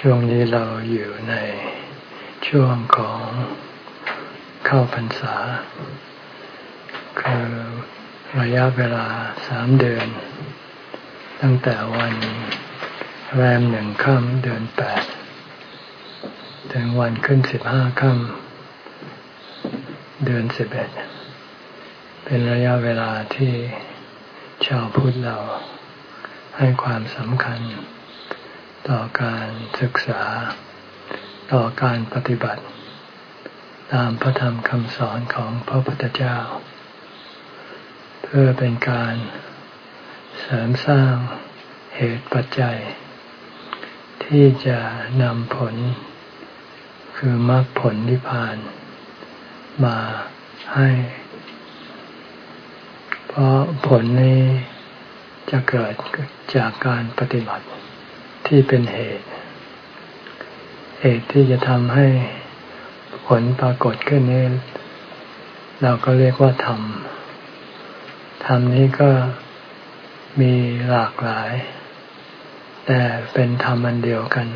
ช่วงนี้เราอยู่ในช่วงของเข้าพรรษา คือระยะเวลาสามเดือน ตั้งแต่วันแรมหนึ่งค่ำเดือนแปดถึงวันขึ้นสิบห้าค่ำเดือนสิบเอ็ดเป็นระยะเวลาที่ชาวพุทธเราให้ความสำคัญ ต่อการศึกษา ต่อการปฏิบัติ ตามพระธรรมคำสอนของพระพุทธเจ้า เพื่อเป็นการเสริมสร้างเหตุปัจจัย ที่จะนำผล คือมรรคผลนิพพาน มาให้ เพราะผลนี้จะเกิดจากการปฏิบัติ ที่เป็นเหตุ เหตุที่จะทำให้ผลปรากฏขึ้นนี้เราก็เรียกว่าธรรม ธรรมนี้ก็มีหลากหลาย แต่เป็นธรรมอันเดียวกัน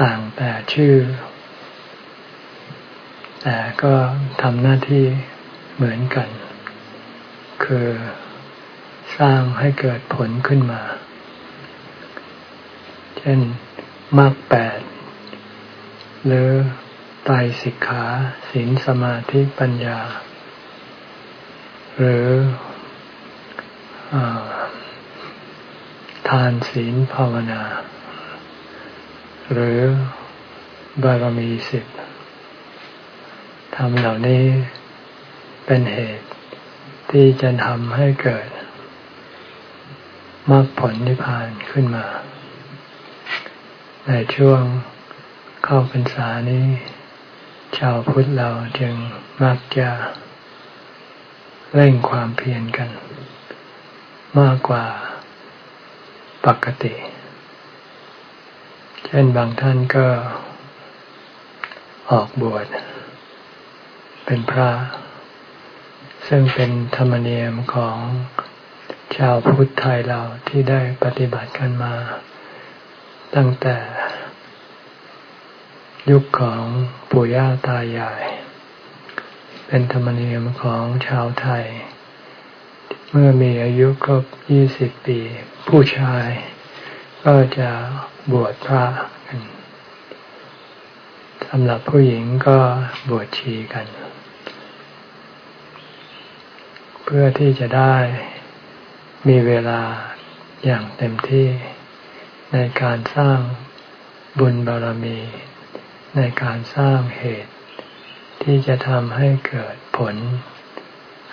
ต่างแต่ชื่อ แต่ก็ทำหน้าที่เหมือนกัน คือสร้างให้เกิดผลขึ้นมา ช่นมรรคแปดหรือไตรสิกขาศีลสมาธิปัญญา หรืออทานศีลภาวนา หรือบารมีสิบทำเหล่านี้เป็นเหตุที่จะทำให้เกิดมรรคผลนิพพานขึ้นมา ในช่วงเข้าพรรษานี้ ชาวพุทธเราจึงมักจะเร่งความเพียรกัน มากกว่าปกติ เช่นบางท่านก็ออกบวชเป็นพระ ซึ่งเป็นธรรมเนียมของชาวพุทธไทยเราที่ได้ปฏิบัติกันมา ตั้งแต่ยุคของปู่ย่าตายาย เป็นธรรมเนียมของชาวไทย เมื่อมีอายุครบยี่สิบปี ผู้ชาย ก็จะบวชพระกันสำหรับผู้หญิงก็บวชชีกัน เพื่อที่จะได้มีเวลาอย่างเต็มที่ ในการสร้างบุญบารมี ในการสร้างเหตุ ที่จะทำให้เกิดผล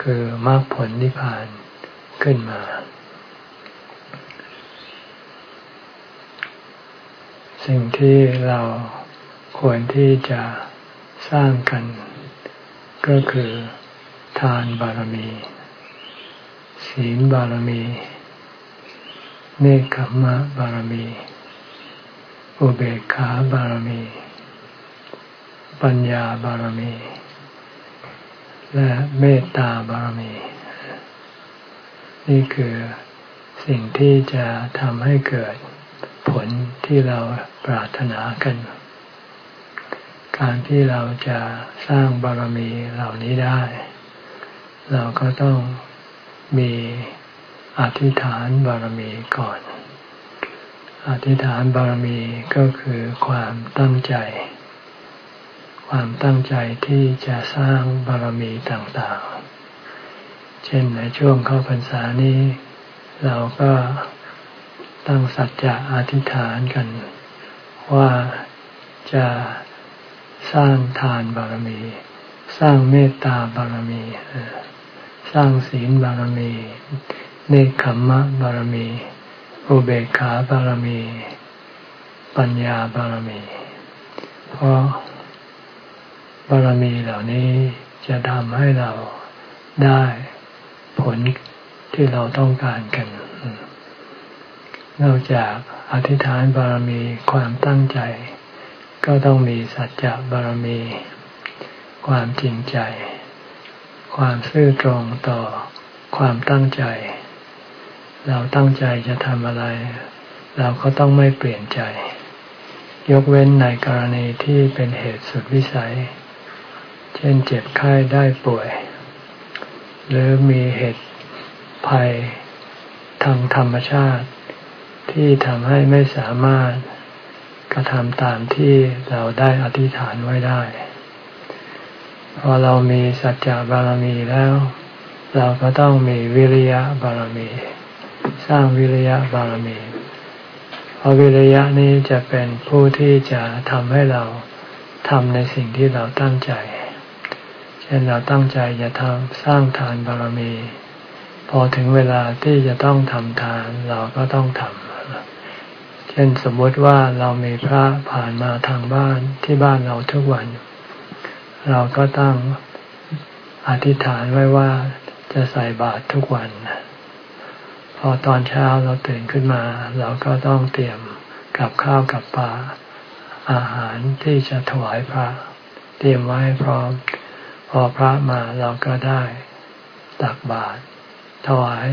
คือมรรคผลนิพพานขึ้นมา สิ่งที่เราควรที่จะสร้างกัน ก็คือทานบารมี ศีลบารมี เนคขมะบารมี อุเบกขาบารมี ปัญญาบารมี และเมตตาบารมี นี่คือสิ่งที่จะทำให้เกิดผลที่เราปรารถนากัน การที่เราจะสร้างบารมีเหล่านี้ได้ เราก็ต้องมี อธิษฐานบารมีก่อน อธิษฐานบารมีก็คือความตั้งใจ ความตั้งใจที่จะสร้างบารมีต่างๆ เช่นในช่วงเข้าพรรษานี้ เราก็ตั้งสัจจะอธิษฐานกัน ว่าจะสร้างทานบารมี สร้างเมตตาบารมี สร้างศีลบารมี เนคขมมะบารมี อุเบกขาบารมี ปัญญาบารมี เพราะบารมีเหล่านี้จะทำให้เราได้ผลที่เราต้องการกัน นอกจากอธิษฐานบารมีความตั้งใจ ก็ต้องมีสัจจะบารมี ความจริงใจ ความซื่อตรงต่อความตั้งใจ เราตั้งใจจะทำอะไร เราก็ต้องไม่เปลี่ยนใจ ยกเว้นในกรณีที่เป็นเหตุสุดวิสัย เช่นเจ็บไข้ได้ป่วย หรือมีเหตุภัยทางธรรมชาติ ที่ทำให้ไม่สามารถกระทำตามที่เราได้อธิษฐานไว้ได้ พอเรามีสัจจะบารมีแล้ว เราก็ต้องมีวิริยะบารมี สร้างวิริยะบารมีเพราะวิริยะนี้จะเป็นผู้ที่จะทำให้เราทำในสิ่งที่เราตั้งใจ เช่นเราตั้งใจจะทำสร้างทานบารมี พอถึงเวลาที่จะต้องทำทานเราก็ต้องทำ เช่นสมมติว่าเรามีพระผ่านมาทางบ้านที่บ้านเราทุกวัน เราก็ตั้งอธิษฐานไว้ว่าจะใส่บาตรทุกวัน พอตอนเช้าเราตื่นขึ้นมา เราก็ต้องเตรียมกับข้าวกับปลาอาหารที่จะถวายพระ เตรียมไว้พร้อม พอพระมาเราก็ได้ตักบาตรถวาย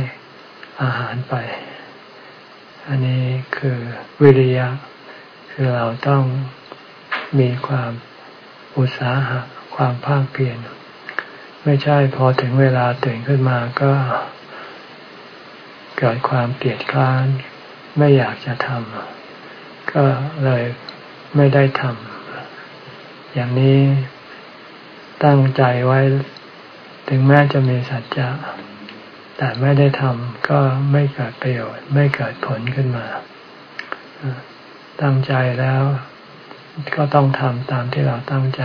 อาหารไป อันนี้คือวิริยะ คือเราต้องมีความอุตสาหะความภาคเพียรไม่ใช่พอถึงเวลาตื่นขึ้นมาก็ เกิดความเกลียดคร้าน ไม่อยากจะทำก็เลยไม่ได้ทำอย่างนี้ตั้งใจไว้ ถึงแม้จะมีสัจจะแต่ไม่ได้ทำก็ไม่เกิดประโยชน์ ไม่เกิดผลขึ้นมา ตั้งใจแล้วก็ต้องทำตามที่เราตั้งใจ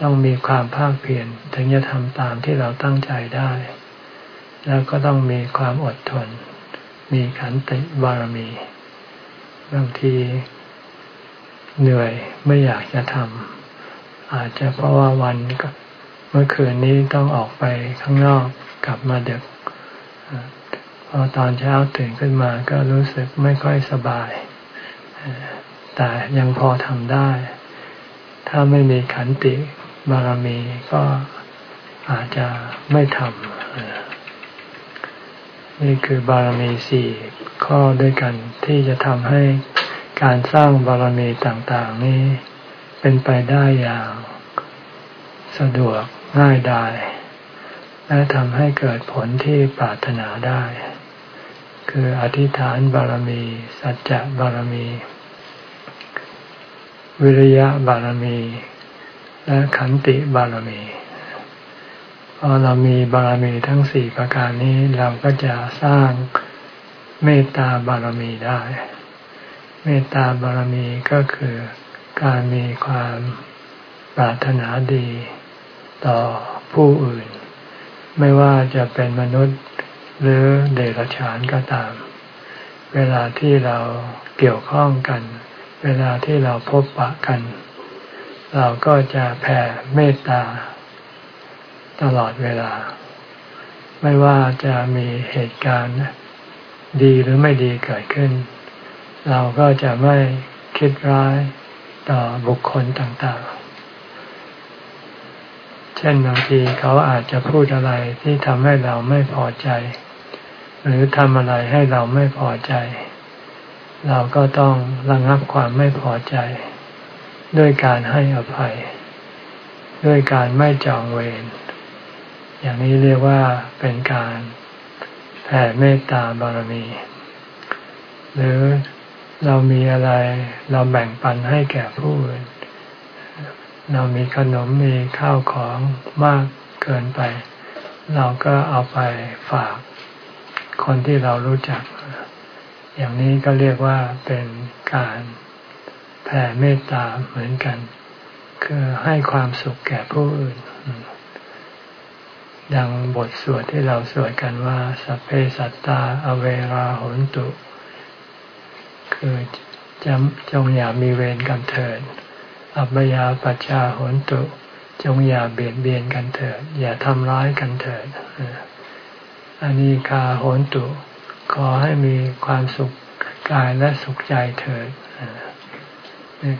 ต้องมีความภาคเพียรถึงจะทำตามที่เราตั้งใจได้ แล้วก็ต้องมีความอดทน มีขันติบารมี บางทีเหนื่อยไม่อยากจะทำอาจจะเพราะว่าวันเมื่อคืนนี้ต้องออกไปข้างนอกกลับมาเด็กพอตอนเช้าตื่นขึ้นมาก็รู้สึกไม่ค่อยสบาย แต่ยังพอทำได้ ถ้าไม่มีขันติบารมีก็อาจจะไม่ทำ นี่คือบารมีสี่ข้อด้วยกันที่จะทำให้การสร้างบารมีต่างๆ นี้เป็นไปได้อย่างสะดวกง่ายดาย และทำให้เกิดผลที่ปรารถนาได้ คืออธิษฐานบารมี สัจจะบารมี วิริยะบารมี และขันติบารมี พอเรามีบารมีทั้งสี่ประการนี้เราก็จะสร้างเมตตาบารมีได้ เมตตาบารมีก็คือการมีความปรารถนาดีต่อผู้อื่น ไม่ว่าจะเป็นมนุษย์หรือเดรัจฉานก็ตาม เวลาที่เราเกี่ยวข้องกัน เวลาที่เราพบปะกัน เราก็จะแผ่เมตตา ตลอดเวลา ไม่ว่าจะมีเหตุการณ์ดีหรือไม่ดีเกิดขึ้น เราก็จะไม่คิดร้ายต่อบุคคลต่างๆ เช่นบางทีเขาอาจจะพูดอะไรที่ทำให้เราไม่พอใจ หรือทำอะไรให้เราไม่พอใจ เราก็ต้องระงับความไม่พอใจ ด้วยการให้อภัย ด้วยการไม่จองเวร อย่างนี้เรียกว่าเป็นการแผ่เมตตาบารมี หรือเรามีอะไรเราแบ่งปันให้แก่ผู้อื่น เรามีขนมมีข้าวของมากเกินไป เราก็เอาไปฝากคนที่เรารู้จัก อย่างนี้ก็เรียกว่าเป็นการแผ่เมตตาเหมือนกัน คือให้ความสุขแก่ผู้อื่น ดังบทสวดที่เราสวดกันว่า สัพเพสัตตา อเวราหนตุ คือจำจงอย่ามีเวรกันเถิด อัปยาปัจาโหนตุ จงอย่าเบียดเบียนกันเถิด อย่าทำร้ายกันเถิดอันนี้คาโหนตุ ขอให้มีความสุขกายและสุขใจเถิด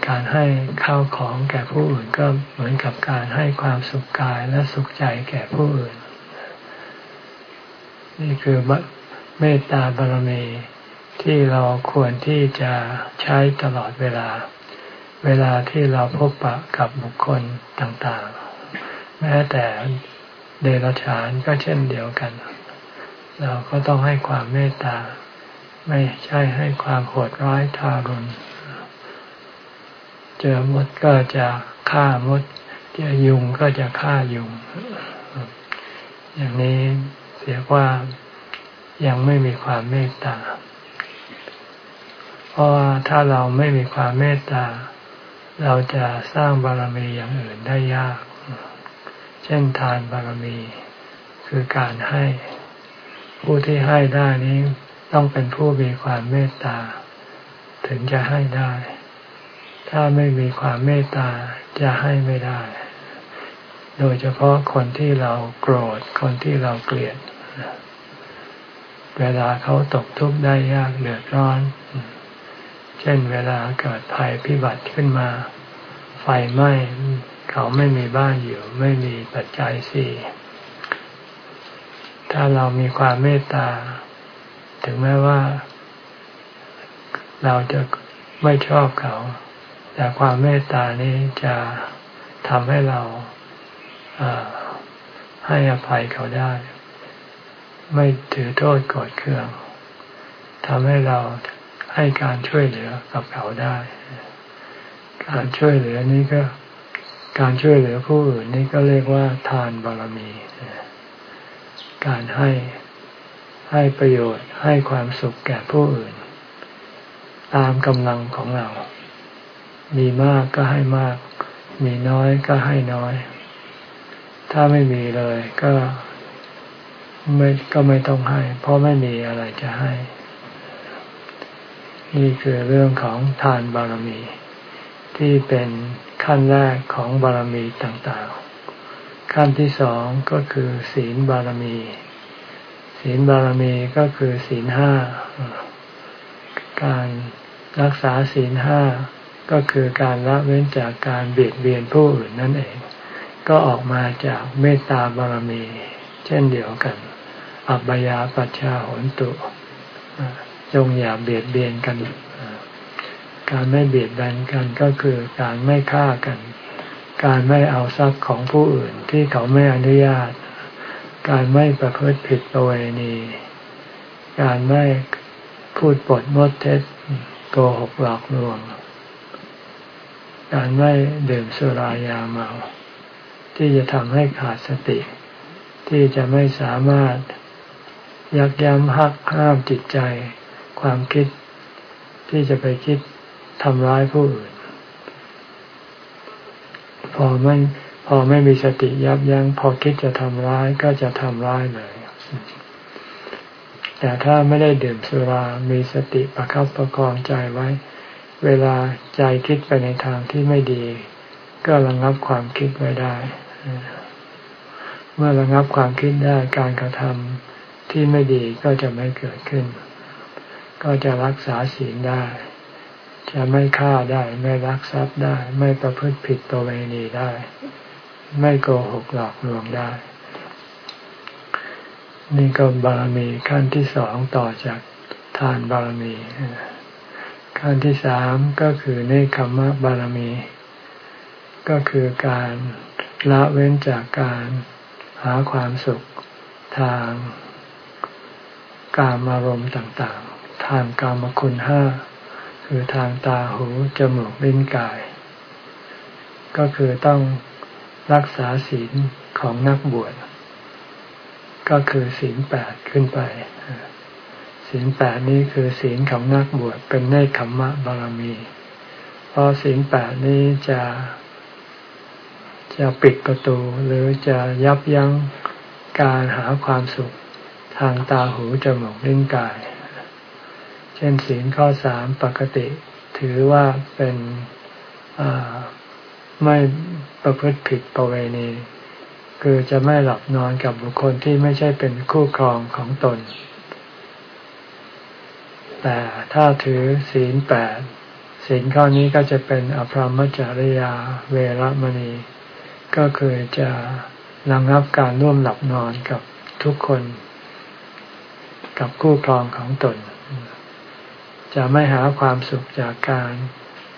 การให้ข้าวของแก่ผู้อื่นก็เหมือนกับการให้ความสุขกายและสุขใจแก่ผู้อื่น นี่คือเมตตาบารมีที่เราควรที่จะใช้ตลอดเวลา เวลาที่เราพบปะกับบุคคลต่างๆ แม้แต่เดรัจฉานก็เช่นเดียวกัน เราก็ต้องให้ความเมตตา ไม่ใช่ให้ความโหดร้ายทารุณ เจอมดก็จะฆ่ามด เจอยุงก็จะฆ่ายุง อย่างนี้เสียว่ายังไม่มีความเมตตา เพราะว่าถ้าเราไม่มีความเมตตา เราจะสร้างบารมีอย่างอื่นได้ยาก เช่นทานบารมีคือการให้ ผู้ที่ให้ได้นี้ต้องเป็นผู้มีความเมตตา ถึงจะให้ได้ ถ้าไม่มีความเมตตาจะให้ไม่ได้ โดยเฉพาะคนที่เราโกรธ คนที่เราเกลียด เวลาเขาตกทุกข์ได้ยากเดือดร้อน เช่นเวลาเกิดภัยพิบัติขึ้นมา ไฟไหม้เขาไม่มีบ้านอยู่ ไม่มีปัจจัยสี่ถ้าเรามีความเมตตา ถึงแม้ว่า เราจะไม่ชอบเขา แต่ความเมตตานี้จะทำให้เราให้อภัยเขาได้ ไม่ถือโทษกดเคืองทำให้เราให้การช่วยเหลือกับเขาได้ การช่วยเหลือนี้ก็การช่วยเหลือผู้อื่นนี่ก็เรียกว่าทานบารมี การให้ให้ประโยชน์ให้ความสุขแก่ผู้อื่น ตามกำลังของเรา มีมากก็ให้มาก มีน้อยก็ให้น้อย ถ้าไม่มีเลยก็ไม่ก็ไม่ต้องให้ เพราะไม่มีอะไรจะให้ นี่คือเรื่องของทานบารมี ที่เป็นขั้นแรกของบารมีต่างๆ ขั้นที่สองก็คือศีลบารมี ศีลบารมีก็คือศีลห้า การรักษาศีลห้า ก็คือการละเว้นจากการเบียดเบียนผู้อื่นนั่นเอง ก็ออกมาจากเมตตาบารมี เช่นเดียวกัน อัปยาปัชชาหนตุ จงอย่าเบียดเบียนกัน การไม่เบียดเบียนกันก็คือการไม่ฆ่ากัน การไม่เอาทรัพย์ของผู้อื่นที่เขาไม่อนุญาต การไม่ประพฤติผิดประเวณี การไม่พูดปดมดเท็จโกหกหลอกลวง การไม่ดื่มสุรายาเมา ที่จะทำให้ขาดสติ ที่จะไม่สามารถยักย้ำหักห้ามจิตใจ ความคิด ที่จะไปคิดทำร้ายผู้อื่น พอไม่พอไม่มีสติยับยัง้งพอคิดจะทำร้ายก็จะทำร้ายเลยแต่ถ้าไม่ได้ดื่มสุรา มีสติประคับประคองใจไว้ เวลาใจคิดไปในทางที่ไม่ดี ก็ระงับความคิดไว้ได้ เมื่อระงับความคิดได้การกระทำที่ไม่ดีก็จะไม่เกิดขึ้น ก็จะรักษาศีลได้ จะไม่ฆ่าได้ ไม่รักทรัพย์ได้ ไม่ประพฤติผิดตัวเวณีได้ ไม่โกหกหลอกลวงได้นี่ก็บารมีขั้นที่สองต่อจากทานบารมี ขั้นที่สามก็คือเนคขมะบารมี ก็คือการละเว้นจากการหาความสุขทางกามารมณ์ต่างๆ ทางกามคุณห้า คือทางตาหูจมูกลิ้นกาย ก็คือต้องรักษาศีลของนักบวช ก็คือศีลแปดขึ้นไป ศีลแปดนี้คือศีลของนักบวชเป็นเนคขมมะบารมี เพราะศีลแปดนี้จะจะปิดประตูหรือจะยับยั้งการหาความสุขทางตาหูจมูกลิ้นกาย เช่นศีลข้อสามปกติถือว่าเป็นไม่ประพฤติผิดประเวณี คือจะไม่หลับนอนกับบุคคลที่ไม่ใช่เป็นคู่ครองของตน แต่ถ้าถือศีลแปดศีลข้อนี้ก็จะเป็นอภรรมจริยาเวรมณี ก็คือจะระงับการร่วมหลับนอนกับทุกคน กับคู่ครองของตน จะไม่หาความสุขจากการ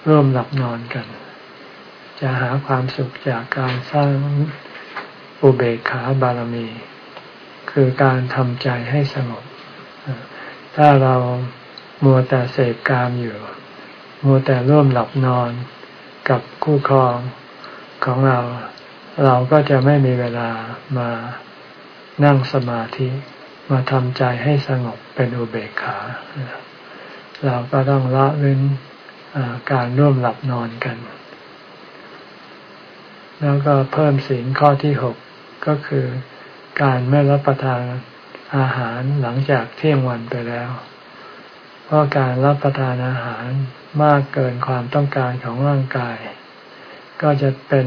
ร่วมหลับนอนกัน จะหาความสุขจากการสร้างอุเบกขาบารมี คือการทำใจให้สงบ ถ้าเรา มัวแต่เสพกามอยู่ มัวแต่ร่วมหลับนอนกับคู่ครองของเรา เราก็จะไม่มีเวลามานั่งสมาธิมาทำใจให้สงบเป็นอุเบกขา เราก็ต้องละเว้นการร่วมหลับนอนกัน แล้วก็เพิ่มศีลข้อที่หกก็คือการไม่รับประทานอาหารหลังจากเที่ยงวันไปแล้ว เพราะการรับประทานอาหารมากเกินความต้องการของร่างกาย ก็จะเป็น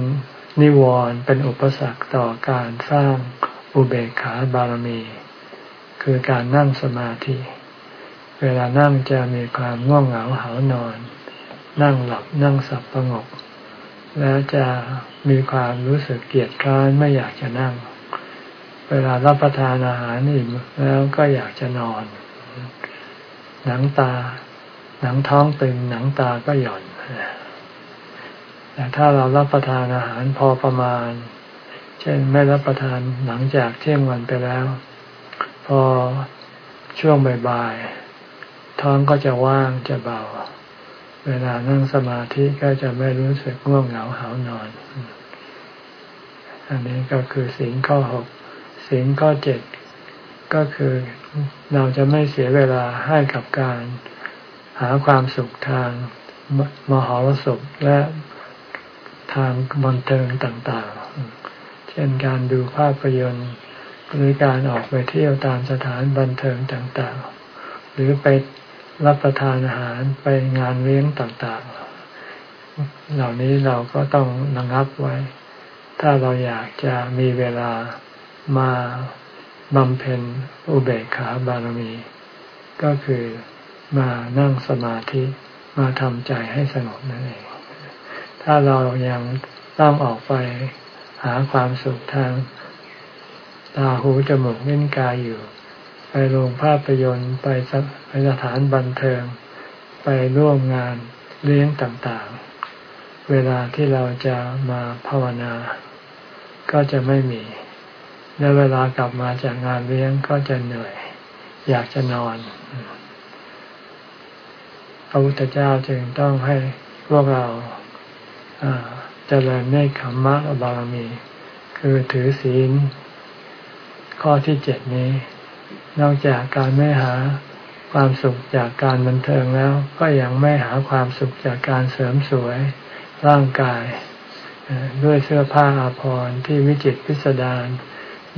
นิวรณ์เป็นอุปสรรคต่อการสร้างอุเบกขาบารมี คือการนั่งสมาธิ เวลานั่งจะมีความง่วงเหงาหานอน นั่งหลับนั่งสับประงก แล้วจะมีความรู้สึกเกียดคร้านไม่อยากจะนั่ง เวลารับประทานอาหารอิ่มแล้วก็อยากจะนอน หนังตา หนังท้องตึง หนังตาก็หย่อนแต่ถ้าเรารับประทานอาหารพอประมาณ เช่นไม่รับประทานหลังจากเที่ยงวันไปแล้ว พอช่วงบ่ายๆท้องก็จะว่างจะเบา เวลานั่งสมาธิก็จะไม่รู้สึกง่วงเหงาหานอน อันนี้ก็คือสิ่งข้อหกสิ่งข้อเจ็ด ก็คือเราจะไม่เสียเวลาให้กับการหาความสุขทางมหรสพและทางบันเทิงต่างๆ เช่นการดูภาพยนตร์หรือการออกไปเที่ยวตามสถานบันเทิงต่างๆ หรือไปรับประทานอาหารไปงานเลี้ยงต่างๆ เหล่านี้เราก็ต้องระงับไว้ ถ้าเราอยากจะมีเวลามา บำเพ็ญอุเบกขาบารมี ก็คือมานั่งสมาธิมาทำใจให้สงบนั่นเอง ถ้าเรายังต้องออกไปหาความสุขทางตาหูจมูกลิ้นกายอยู่ ไปโรงภาพยนตร์ไปไปสถานบันเทิง ไปร่วมงานเลี้ยงต่างๆ เวลาที่เราจะมาภาวนา ก็จะไม่มี และเวลากลับมาจากงานเลี้ยงก็จะเหนื่อย อยากจะนอน พระพุทธเจ้าจึงต้องให้พวกเราเจริญในขมมะบารมี คือถือศีล ข้อที่เจ็ดนี้ นอกจากการไม่หาความสุขจากการบันเทิงแล้ว ก็ยังไม่หาความสุขจากการเสริมสวยร่างกาย ด้วยเสื้อผ้าอาภรณ์ที่วิจิตพิสดาร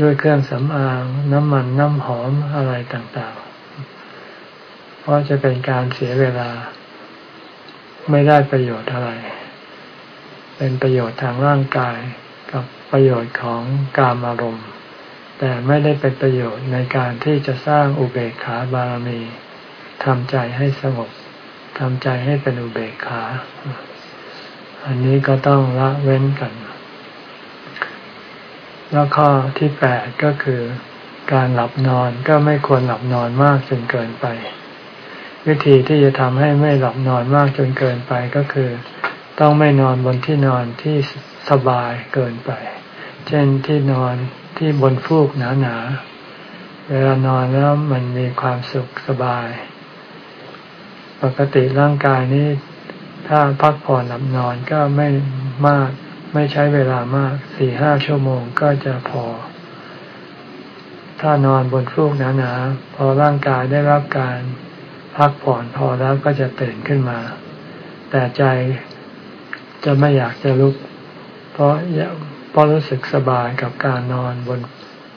ด้วยเครื่องสำอางน้ำมันน้ำหอมอะไรต่างๆ เพราะจะเป็นการเสียเวลา ไม่ได้ประโยชน์อะไร เป็นประโยชน์ทางร่างกายกับประโยชน์ของกามอารมณ์ แต่ไม่ได้เป็นประโยชน์ในการที่จะสร้างอุเบกขาบารมีทำใจให้สงบทำใจให้เป็นอุเบกขา อันนี้ก็ต้องละเว้นกัน แล้วข้อที่แปดก็คือการหลับนอนก็ไม่ควรหลับนอนมากจนเกินไป วิธีที่จะทำให้ไม่หลับนอนมากจนเกินไปก็คือ ต้องไม่นอนบนที่นอนที่สบายเกินไป เช่นที่นอนที่บนฟูกหนาๆเวลานอนแล้วมันมีความสุขสบาย ปกติร่างกายนี้ ถ้าพักผ่อนหลับนอนก็ไม่มาก ไม่ใช้เวลามากสี่ห้าชั่วโมงก็จะพอ ถ้านอนบนฟูกหนาๆพอร่างกายได้รับการพักผ่อนพอแล้วก็จะตื่นขึ้นมา แต่ใจจะไม่อยากจะลุก เพราะเพราะรู้สึกสบายกับการนอนบน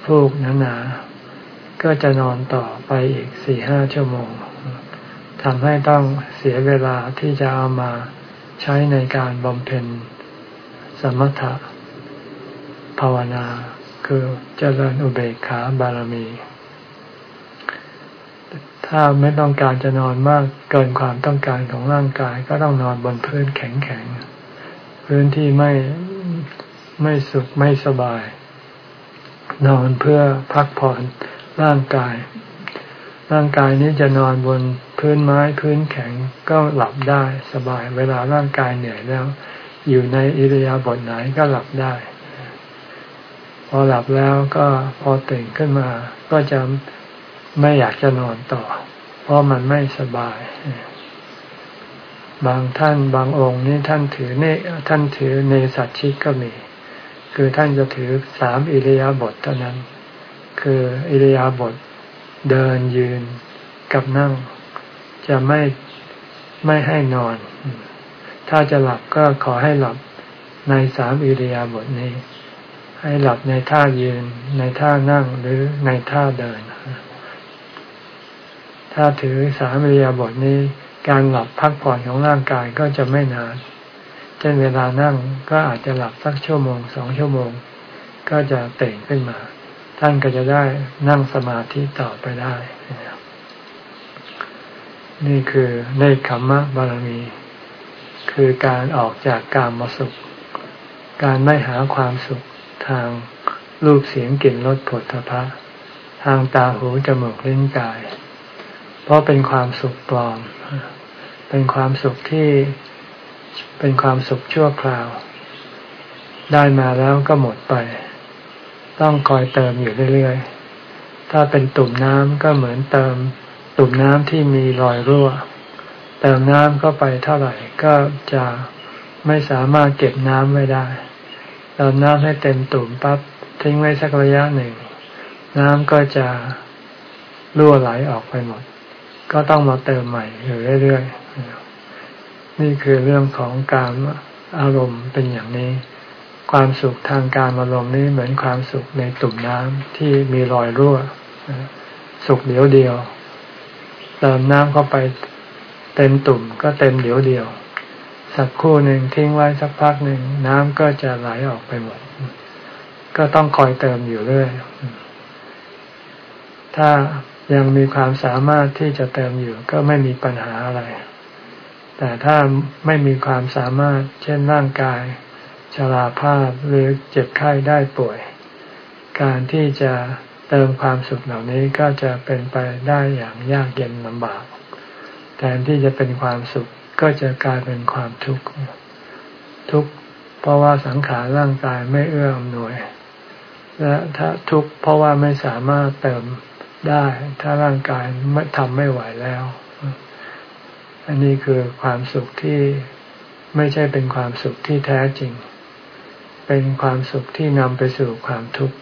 ฟูกหนาๆก็จะนอนต่อไปอีกสี่ห้าชั่วโมงทำให้ต้องเสียเวลาที่จะเอามาใช้ในการบำเพ็ญ มถะภาวนา คือเจริญอุเบกขาบารมี ถ้าไม่ต้องการจะนอนมากเกินความต้องการของร่างกาย ก็ต้องนอนบนพื้นแข็งๆพื้นที่ไม่ไม่สุขไม่สบาย นอนเพื่อพักผ่อนร่างกาย ร่างกายนี้จะนอนบนพื้พื้นไม้พื้นแข็งก็หลับได้สบาย เวลาร่างกายเหนื่อยแล้ว อยู่ในอิริยาบถไหนก็หลับได้ พอหลับแล้วก็พอตื่นขึ้นมาก็จะไม่อยากจะนอนต่อ เพราะมันไม่สบาย บางท่านบางองค์นี่ท่านถือเนท่านถือเนสัตชิกก็มี คือท่านจะถือสามอิริยาบถเท่านั้น คืออิริยาบถเดินยืนกับนั่ง จะไม่ไม่ให้นอน ถ้าจะหลับก็ขอให้หลับในสามอิริยาบถนี้ ให้หลับในท่ายืน ในท่านั่งหรือในท่าเดิน ถ้าถือสามอิริยาบถนี้ การหลับพักผ่อนของร่างกายก็จะไม่นาน เช่นเวลานั่งก็อาจจะหลับสักชั่วโมงสองชั่วโมง ก็จะเต่งขึ้นมา ท่านก็จะได้นั่งสมาธิต่อไปได้ นี่คือในขมมะบารมี คือการออกจากกามมาสุข การไม่หาความสุขทางรูปเสียงกลิ่นรสผลทพะ ทางตาหูจมูกลิ้นกาย เพราะเป็นความสุขปลอม เป็นความสุขที่เป็นความสุขชั่วคราว ได้มาแล้วก็หมดไป ต้องคอยเติมอยู่เรื่อยๆ ถ้าเป็นตุ่มน้ำก็เหมือนเติม ตุ่มน้ำที่มีรอยรั่ว เติมน้ำเข้าไปเท่าไหร่ก็จะไม่สามารถเก็บน้ำไว้ได้เติมน้ำให้เต็มตุ่มปั๊บทิ้งไว้สักระยะหนึ่ง น้ำก็จะรั่วไหลออกไปหมด ก็ต้องมาเติมใหม่อยู่เรื่อยๆนี่คือเรื่องของการอารมณ์เป็นอย่างนี้ ความสุขทางการอารมณ์นี้เหมือนความสุขในตุ่มน้ำที่มีรอยรั่ว สุขเดียวเดียว เติมน้ำเข้าไป เต็มตุ่มก็เต็มเดี๋ยวเดียว สักครู่หนึ่งทิ้งไว้สักพักหนึ่งน้ำก็จะไหลออกไปหมด ก็ต้องคอยเติมอยู่เรื่อย ถ้ายังมีความสามารถที่จะเติมอยู่ก็ไม่มีปัญหาอะไร แต่ถ้าไม่มีความสามารถ เช่นร่างกายชราภาพหรือเจ็บไข้ได้ป่วย การที่จะเติมความสุขเหล่านี้ก็จะเป็นไปได้อย่างยากเย็นลำบาก ทนที่จะเป็นความสุขก็จะกลายเป็นความทุกข์ทุกข์เพราะว่าสังขารร่างกายไม่เอื้ออำนวย และถ้าทุกข์เพราะว่าไม่สามารถเติมได้ ถ้าร่างกายไม่ทำไม่ไหวแล้ว อันนี้คือความสุขที่ไม่ใช่เป็นความสุขที่แท้จริง เป็นความสุขที่นำไปสู่ความทุกข์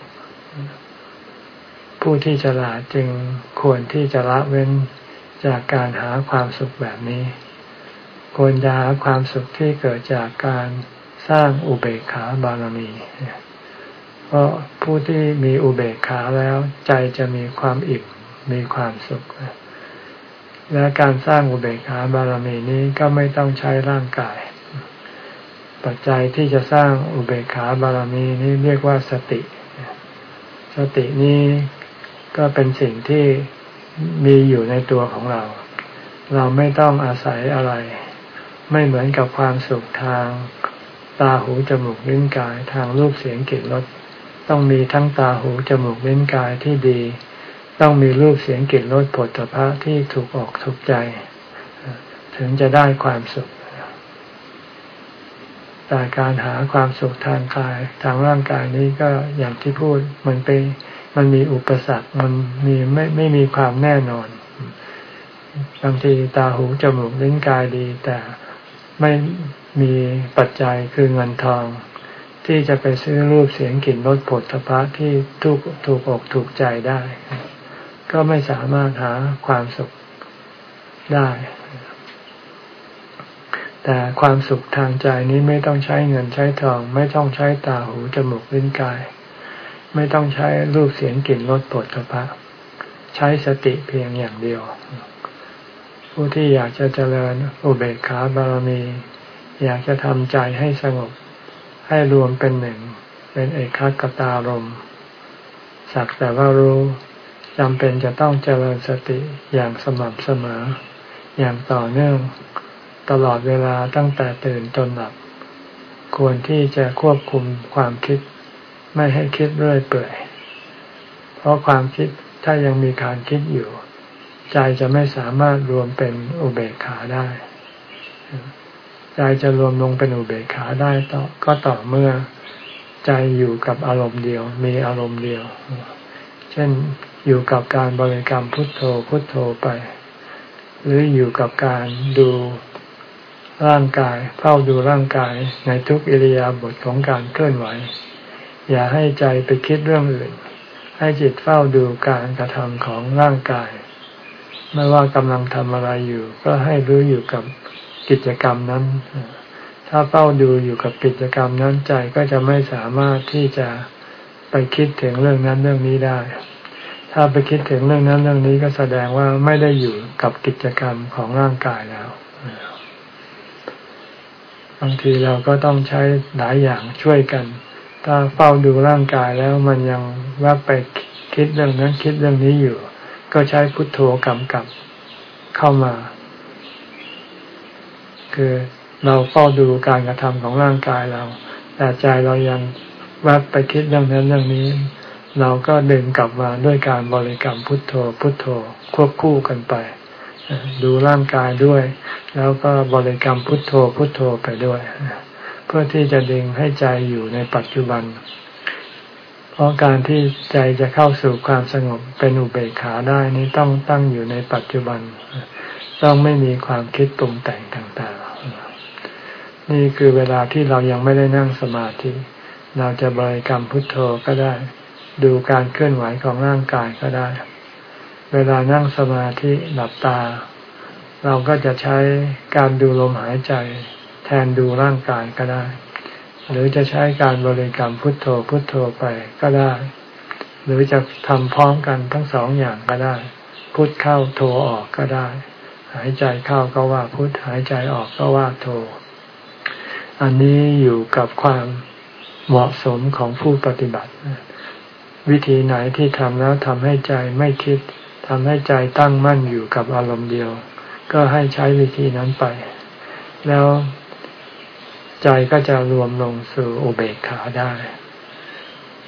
ผู้ที่ฉลาดจึงควรที่จะละเว้น จากการหาความสุขแบบนี้ ควรจะหาความสุขที่เกิดจากการสร้างอุเบกขาบารมี เพราะผู้ที่มีอุเบกขาแล้วใจจะมีความอิ่มมีความสุข และการสร้างอุเบกขาบารมีนี้ก็ไม่ต้องใช้ร่างกาย ปัจจัยที่จะสร้างอุเบกขาบารมีนี้เรียกว่าสติ สตินี้ก็เป็นสิ่งที่ มีอยู่ในตัวของเรา เราไม่ต้องอาศัยอะไร ไม่เหมือนกับความสุขทางตาหูจมูกลิ้นกายทางรูปเสียงกลิ่นรสต้องมีทั้งตาหูจมูกลิ้นกายที่ดี ต้องมีรูปเสียงกลิ่นรสผลพระที่ถูกออกถูกใจ ถึงจะได้ความสุขแต่การหาความสุขทางกายทางร่างกายนี้ก็อย่างที่พูดมันเป็น มันมีอุปสรรค มันมีไม่ไม่มีความแน่นอนบางทีตาหูจมูกลิ้นกายดี แต่ไม่มีปัจจัยคือเงินทอง ที่จะไปซื้อรูปเสียงกลิ่นรสผลพระที่ถูกถูกอกถูกใจได้ ก็ไม่สามารถหาความสุขได้ แต่ความสุขทางใจนี้ไม่ต้องใช้เงินใช้ทอง ไม่ต้องใช้ตาหูจมูกลิ้นกาย ไม่ต้องใช้รูปเสียงกลิ่นรสปวดกระพะใช้สติเพียงอย่างเดียว ผู้ที่อยากจะเจริญอุเบกขาบารมี อยากจะทำใจให้สงบ ให้รวมเป็นหนึ่ง เป็นเอกขกตารมสักแต่ว่ารู้จำเป็นจะต้องเจริญสติอย่างสม่ำเสมอ อย่างต่อเนื่องตลอดเวลาตั้งแต่ตื่นจนหลับ ควรที่จะควบคุมความคิด ไม่ให้คิดเรื่อยเปื่อย เพราะความคิดถ้ายังมีการคิดอยู่ ใจจะไม่สามารถรวมเป็นอุเบกขาได้ ใจจะรวมลงเป็นอุเบกขาได้ต่อก็ต่อเมื่อใจอยู่กับอารมณ์เดียว มีอารมณ์เดียว เช่นอยู่กับการบริกรรมพุทโธพุทโธไป หรืออยู่กับการดูร่างกายเฝ้าดูร่างกายในทุกอิริยาบถของการเคลื่อนไหว อย่าให้ใจไปคิดเรื่องอื่น ให้จิตเฝ้าดูการกระทำของร่างกาย ไม่ว่ากำลังทำอะไรอยู่ ก็ให้รู้อยู่กับกิจกรรมนั้น ถ้าเฝ้าดูอยู่กับกิจกรรมนั้นใจก็จะไม่สามารถที่จะไปคิดถึงเรื่องนั้นเรื่องนี้ได้ ถ้าไปคิดถึงเรื่องนั้นเรื่องนี้ก็แสดงว่าไม่ได้อยู่กับกิจกรรมของร่างกายแล้วบางทีเราก็ต้องใช้หลายอย่างช่วยกัน ถ้าเฝ้าดูร่างกายแล้วมันยังแวบไปคิดเรื่องนั้นคิดเรื่องนี้อยู่ ก็ใช้พุทโธกำกับเข้ามา คือเราเฝ้าดูการกระทำของร่างกายเรา แต่ใจเรายังแวบไปคิดเรื่องนั้นเรื่องนี้ เราก็ดึงกลับมาด้วยการบริกรรมพุทโธ พุทโธควบคู่กันไป ดูร่างกายด้วย แล้วก็บริกรรมพุทโธพุทโธไปด้วย พื่อที่จะดึงให้ใจอยู่ในปัจจุบัน เพราะการที่ใจจะเข้าสู่ความสงบเป็นอุเบกขาได้นี้ต้องตั้งอยู่ในปัจจุบัน ต้องไม่มีความคิดปรุงแต่งต่างๆ นี่คือเวลาที่เรายังไม่ได้นั่งสมาธิ เราจะบริกรรมพุทโธก็ได้ ดูการเคลื่อนไหวของร่างกายก็ได้ เวลานั่งสมาธิหลับตา เราก็จะใช้การดูลมหายใจ นดูร่างกายก็ได้ หรือจะใช้การบริกรรมพุทโธพุทโธไปก็ได้ หรือจะทำพร้อมกันทั้งสองอย่างก็ได้ พุทเข้าโธออกก็ได้ หายใจเข้าก็ว่าพุทหายใจออกก็ว่าโธอันนี้อยู่กับความเหมาะสมของผู้ปฏิบัติ วิธีไหนที่ทำแล้วทำให้ใจไม่คิดทำให้ใจตั้งมั่นอยู่กับอารมณ์เดียว ก็ให้ใช้วิธีนั้นไป แล้ว ใจก็จะรวมลงสู่อุเบกขาได้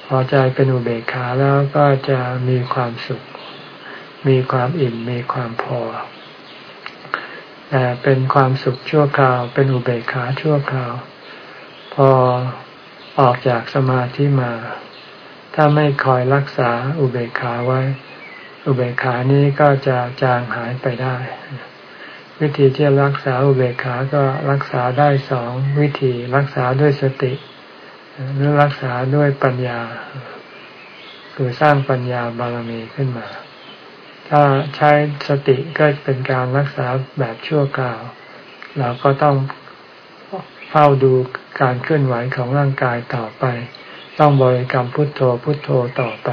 พอใจเป็นอุเบกขาแล้วก็จะมีความสุข มีความอิ่ม มีความพอ แต่เป็นความสุขชั่วคราว เป็นอุเบกขาชั่วคราว พอออกจากสมาธิมา ถ้าไม่คอยรักษาอุเบกขาไว้ อุเบกขานี้ก็จะจางหายไปได้ วิธีที่รักษาอุเบกขา ก็รักษาได้สองวิธีรักษาด้วยสติ หรือรักษาด้วยปัญญา คือสร้างปัญญาบารมีขึ้นมา ถ้าใช้สติก็เป็นการรักษาแบบชั่วคราว เราก็ต้องเฝ้าดูการเคลื่อนไหวของร่างกายต่อไป ต้องบริกรรมพุทโธพุทโธต่อไป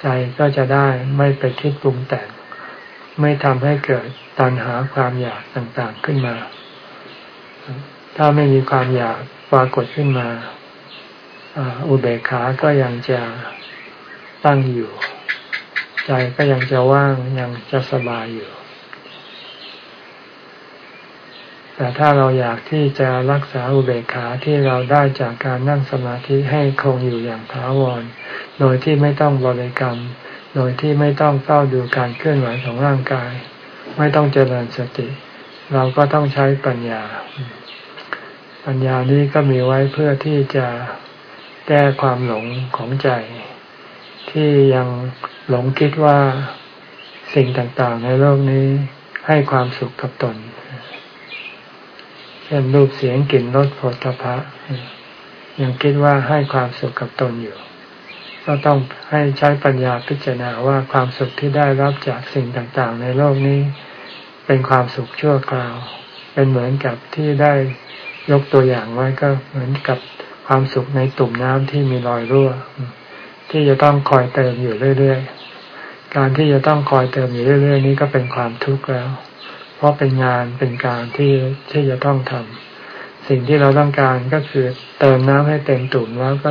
ใจก็จะได้ไม่ไปคิดปรุงแต่ง ไม่ทำให้เกิด ตัณหาความอยากต่างๆขึ้นมา ถ้าไม่มีความอยากปรากฏขึ้นมาอุเบกขา ก็ยังจะตั้งอยู่ ใจก็ยังจะว่างยังจะสบายอยู่ แต่ถ้าเราอยากที่จะรักษาอุเบกขาที่เราได้จากการนั่งสมาธิให้คงอยู่อย่างถาวร โดยที่ไม่ต้องบริกรรม โดยที่ไม่ต้องเฝ้าดูการเคลื่อนไหวของร่างกาย ไม่ต้องเจริญสติ เราก็ต้องใช้ปัญญา ปัญญานี้ก็มีไว้เพื่อที่จะแก้ความหลงของใจ ที่ยังหลงคิดว่าสิ่งต่างๆ ในโลกนี้ให้ความสุขกับตนเช่นรูปเสียงกลิ่นรสผลตภะยังคิดว่าให้ความสุขกับตนอยู่ ก็ต้องให้ใช้ปัญญาพิจารณาว่าความสุขที่ได้รับจากสิ่งต่างๆ ในโลกนี้ เป็นความสุขชั่วคราว เป็นเหมือนกับที่ได้ยกตัวอย่างไว้ก็เหมือนกับความสุขในตุ่มน้ำที่มีรอยรั่ว ที่จะต้องคอยเติมอยู่เรื่อยๆ การที่จะต้องคอยเติมอยู่เรื่อย ๆ นี้ก็เป็นความทุกข์แล้ว เพราะเป็นงานเป็นการที่ที่จะต้องทำสิ่งที่เราต้องการก็คือเติมน้ำให้เต็มตุ่มแล้วก็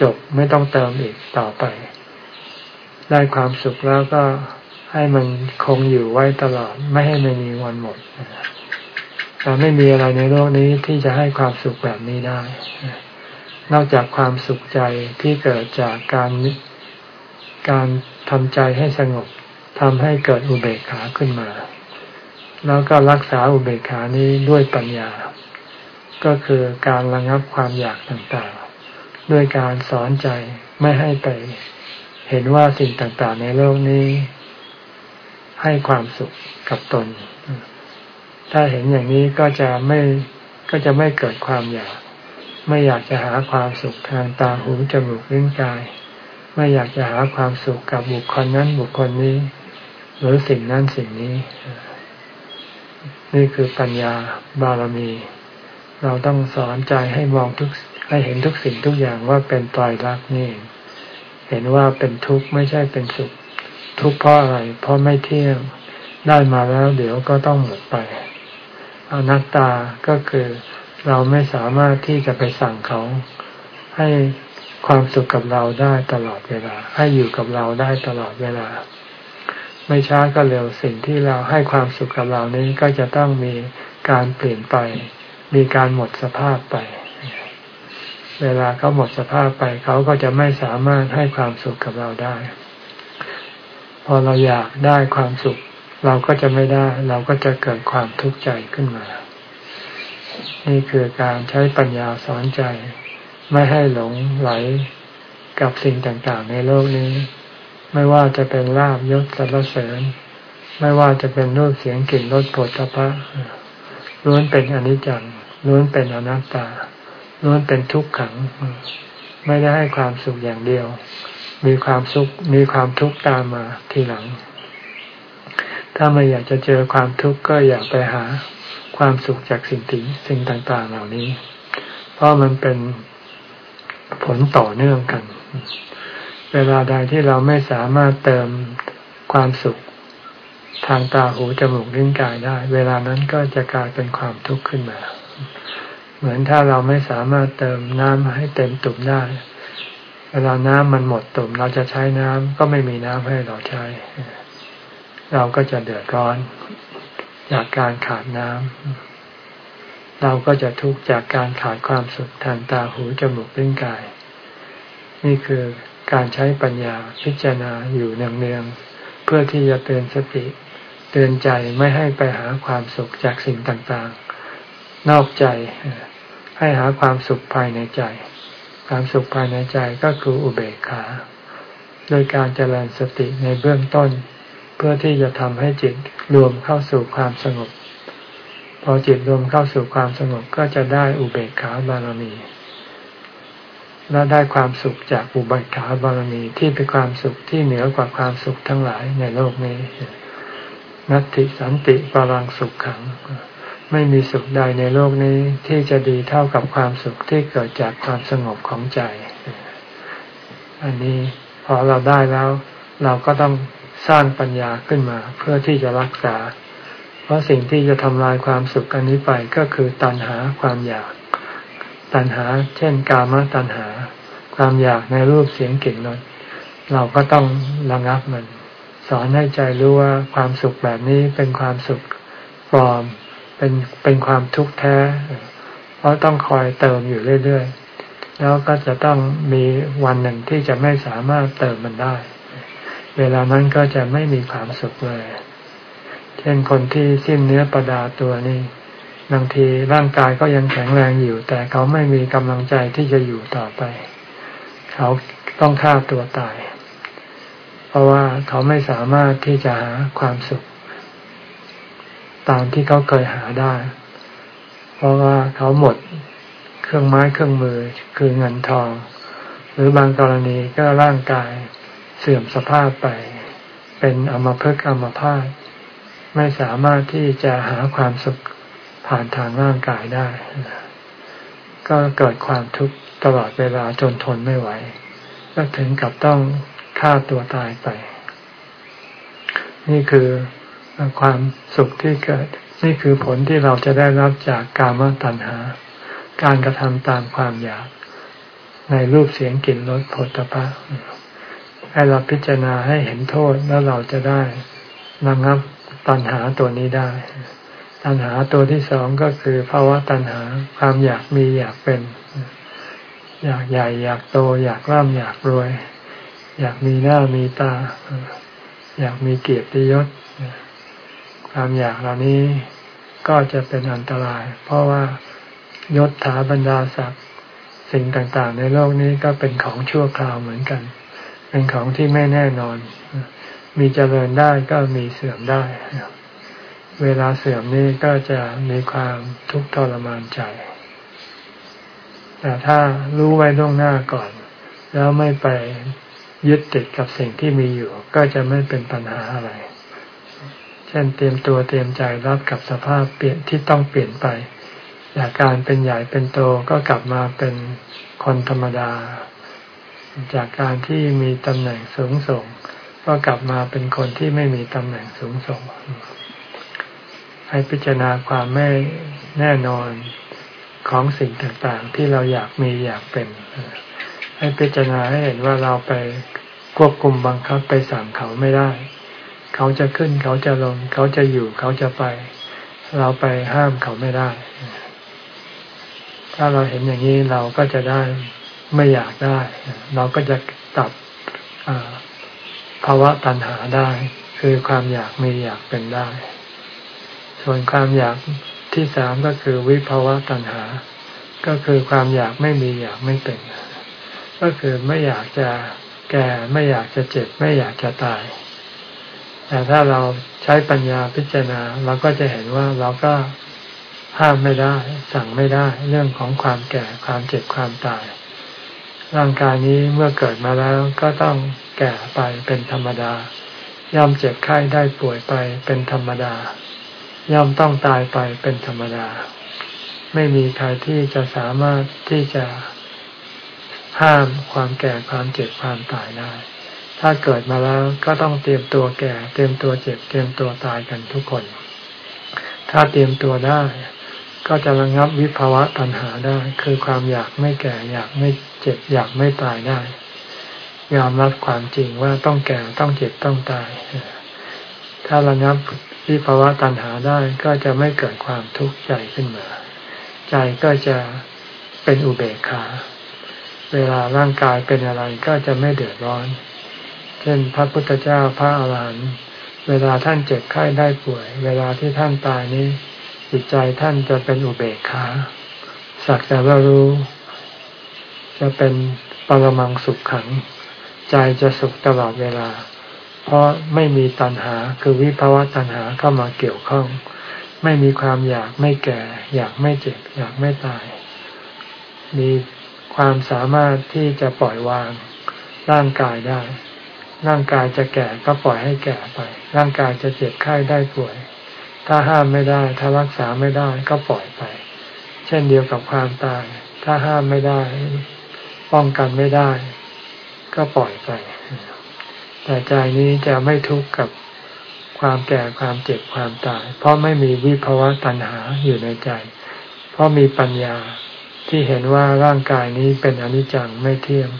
จบไม่ต้องเติมอีกต่อไป ได้ความสุขแล้วก็ให้มันคงอยู่ไว้ตลอด ไม่ให้มันมีวันหมดแต่ไม่มีอะไรในโลกนี้ที่จะให้ความสุขแบบนี้ได้ นอกจากความสุขใจที่เกิดจากการการทำใจให้สงบทำให้เกิดอุเบกขาขึ้นมา แล้วก็รักษาอุเบกขานี้ด้วยปัญญา ก็คือการระงับความอยากต่างๆ ด้วยการสอนใจไม่ให้ไปเห็นว่าสิ่งต่างๆ ในโลกนี้ ให้ความสุขกับตน ถ้าเห็นอย่างนี้ก็จะไม่ก็จะไม่เกิดความอยาก ไม่อยากจะหาความสุขทางตาหูจมูกลิ้นกาย ไม่อยากจะหาความสุขกับบุคคลนั้นบุคคลนี้ หรือสิ่งนั้นสิ่งนี้ นี่คือปัญญาบารมี เราต้องสอนใจให้มองทุก ให้เห็นทุกสิ่งทุกอย่างว่าเป็นตายรักนี่ เห็นว่าเป็นทุกข์ไม่ใช่เป็นสุข ทุกข์เพราะอะไร เพราะไม่เที่ยงได้มาแล้วเดี๋ยวก็ต้องหมดไป อนัตตาก็คือเราไม่สามารถที่จะไปสั่งเขาให้ความสุขกับเราได้ตลอดเวลา ให้อยู่กับเราได้ตลอดเวลา ไม่ช้าก็เร็วสิ่งที่เราให้ความสุขกับเรานี้ก็จะต้องมีการเปลี่ยนไป มีการหมดสภาพไป เวลาเขาหมดสภาพไปเขาก็จะไม่สามารถให้ความสุขกับเราได้ พอเราอยากได้ความสุข เราก็จะไม่ได้ เราก็จะเกิดความทุกข์ใจขึ้นมา นี่คือการใช้ปัญญาสอนใจ ไม่ให้หลงไหลกับสิ่งต่างๆ ในโลกนี้ ไม่ว่าจะเป็นลาบยศสรรเสริญ ไม่ว่าจะเป็นรูปเสียงกลิ่นรสผลตภะล้วนเป็นอนิจจังล้วนเป็นอนัตตา ล้วนเป็นทุกขัง ไม่ได้ให้ความสุขอย่างเดียว มีความสุขมีความทุกข์ตามมาทีหลัง ถ้าไม่อยากจะเจอความทุกข์ก็อยากไปหาความสุขจากสิ่งที่สิ่งต่าง ๆ เหล่านี้ เพราะมันเป็นผลต่อเนื่องกัน เวลาใดที่เราไม่สามารถเติมความสุขทางตาหูจมูกลิ้นกายได้ เวลานั้นก็จะกลายเป็นความทุกข์ขึ้นมา เหมือนถ้าเราไม่สามารถเติมน้ำให้เต็มตุ่มได้ เวลาน้ำมันหมดตุ่มเราจะใช้น้ำก็ไม่มีน้ำให้เราใช้ เราก็จะเดือดร้อนจากการขาดน้ำเราก็จะทุกข์จากการขาดความสุขทางตาหูจมูกลิ้นกาย นี่คือการใช้ปัญญาพิจารณาอยู่เนืองๆเพื่อที่จะเตือนสติ เตือนใจไม่ให้ไปหาความสุขจากสิ่งต่างๆ นอกใจ ให้หาความสุขภายในใจ ความสุขภายในใจก็คืออุเบกขา โดยการเจริญสติในเบื้องต้น เพื่อที่จะทำให้จิตรวมเข้าสู่ความสงบ พอจิตรวมเข้าสู่ความสงบก็จะได้อุเบกขาบารมี และได้ความสุขจากอุเบกขาบารมีที่เป็นความสุขที่เหนือกว่าความสุขทั้งหลายในโลกนี้ นัตติสันติปรังสุขขัง ไม่มีสุขใดในโลกนี้ที่จะดีเท่ากับความสุขที่เกิดจากความสงบของใจ อันนี้พอเราได้แล้ว เราก็ต้องสร้างปัญญาขึ้นมา เพื่อที่จะรักษา เพราะสิ่งที่จะทำลายความสุขอันนี้ไปก็คือตัณหาความอยาก ตัณหา เช่น กามตัณหา ความอยากในรูปเสียงกลิ่นรสเราก็ต้องระงับมัน สอนให้ใจรู้ว่าความสุขแบบนี้เป็นความสุขปลอม เป็นเป็นความทุกข์แท้ เพราะต้องคอยเติมอยู่เรื่อยๆ แล้วก็จะต้องมีวันหนึ่งที่จะไม่สามารถเติมมันได้ เวลานั้นก็จะไม่มีความสุขเลย เช่นคนที่สิ้นเนื้อประดาตัวนี้บางทีร่างกายก็ยังแข็งแรงอยู่ แต่เขาไม่มีกำลังใจที่จะอยู่ต่อไป เขาต้องฆ่าตัวตาย เพราะว่าเขาไม่สามารถที่จะหาความสุข ตามที่เขาเคยหาได้ เพราะว่าเขาหมดเครื่องไม้เครื่องมือคือเงินทอง หรือบางกรณีก็ร่างกายเสื่อมสภาพไป เป็นอมภพอมภาพไม่สามารถที่จะหาความสุขผ่านทางร่างกายได้ ก็เกิดความทุกข์ตลอดเวลาจนทนไม่ไหว ก็ถึงกับต้องฆ่าตัวตายไป นี่คือ ความสุขที่เกิด นี่คือผลที่เราจะได้รับจากกามตัณหา การกระทำตามความอยาก ในรูปเสียงกลิ่นรสผลตภะให้เราพิจารณาให้เห็นโทษแล้วเราจะได้ระงับตัณหาตัวนี้ได้ ตัณหาตัวที่สองก็คือภาวะตัณหาความอยากมีอยากเป็น อยากใหญ่ อยากโต อยากร่ำอยากรวย อยากมีหน้ามีตา อยากมีเกียรติยศ ความอยากเหล่านี้ก็จะเป็นอันตราย เพราะว่ายศถาบรรดาศักดิ์สิ่งต่างๆ ในโลกนี้ก็เป็นของชั่วคราวเหมือนกัน เป็นของที่ไม่แน่นอน มีเจริญได้ก็มีเสื่อมได้ เวลาเสื่อมนี้ก็จะมีความทุกข์ทรมานใจ แต่ถ้ารู้ไว้ล่วงหน้าก่อน แล้วไม่ไปยึดติดกับสิ่งที่มีอยู่ ก็จะไม่เป็นปัญหาอะไร เช่นเตรียมตัวเตรียมใจรับกับสภาพเปลี่ยนที่ต้องเปลี่ยนไป จากการเป็นใหญ่เป็นโตก็กลับมาเป็นคนธรรมดา จากการที่มีตำแหน่งสูงส่ง ก็กลับมาเป็นคนที่ไม่มีตำแหน่งสูงส่ง ให้พิจารณาความไม่แน่นอนของสิ่งต่างๆ ที่เราอยากมีอยากเป็น ให้พิจารณาให้เห็นว่าเราไปควบคุมบังคับไปสั่งเขาไม่ได้ เขาจะขึ้น เขาจะลง เขาจะอยู่ เขาจะไป เราไปห้ามเขาไม่ได้ ถ้าเราเห็นอย่างนี้เราก็จะได้ไม่อยากได้ เราก็จะตัดภาวะตัณหาได้ คือความอยากมีอยากเป็นได้ ส่วนความอยากที่สามก็คือวิภาวะตัณหา ก็คือความอยากไม่มีอยากไม่เป็น ก็คือไม่อยากจะแก่ไม่อยากจะเจ็บ ไม่อยากจะตาย แต่ถ้าเราใช้ปัญญาพิจารณาเราก็จะเห็นว่าเราก็ห้ามไม่ได้ สั่งไม่ได้ เรื่องของความแก่ความเจ็บความตาย ร่างกายนี้เมื่อเกิดมาแล้วก็ต้องแก่ไปเป็นธรรมดา ย่อมเจ็บไข้ได้ป่วยไปเป็นธรรมดา ย่อมต้องตายไปเป็นธรรมดา ไม่มีใครที่จะสามารถที่จะห้ามความแก่ความเจ็บความตายได้ ถ้าเกิดมาแล้วก็ต้องเตรียมตัวแก่ เตรียมตัวเจ็บ เตรียมตัวตายกันทุกคน ถ้าเตรียมตัวได้ ก็จะระงับวิภาวะตัณหาได้ คือความอยากไม่แก่ อยากไม่เจ็บ อยากไม่ตายได้ ยอมรับความจริงว่าต้องแก่ต้องเจ็บต้องตาย ถ้าระงับวิภาวะตัณหาได้ก็จะไม่เกิดความทุกข์ใจขึ้นมา ใจก็จะเป็นอุเบกขา เวลาร่างกายเป็นอะไรก็จะไม่เดือดร้อน เช่นพระพุทธเจ้าพระอาหารหันต์เวลาท่านเจ็บไข้ได้ป่วย เวลาที่ท่านตายนี้ จิตใจท่านจะเป็นอุเบกขาสักแต่ว่ารู้ จะเป็นปรมังสุขขัง ใจจะสุขตลอดเวลา เพราะไม่มีตัณหาคือวิภาวะตัณหาเข้ามาเกี่ยวข้อง ไม่มีความอยากไม่แก่ อยากไม่เจ็บ อยากไม่ตาย มีความสามารถที่จะปล่อยวางร่างกายได้ ร่างกายจะแก่ก็ปล่อยให้แก่ไป ร่างกายจะเจ็บไข้ได้ป่วย ถ้าห้ามไม่ได้ ถ้ารักษาไม่ได้ก็ปล่อยไป เช่นเดียวกับความตาย ถ้าห้ามไม่ได้ ป้องกันไม่ได้ ก็ปล่อยไป แต่ใจนี้จะไม่ทุกข์กับความแก่ความเจ็บความตาย เพราะไม่มีวิภาวะตัณหาอยู่ในใจ เพราะมีปัญญาที่เห็นว่าร่างกายนี้เป็นอนิจจังไม่เที่ยง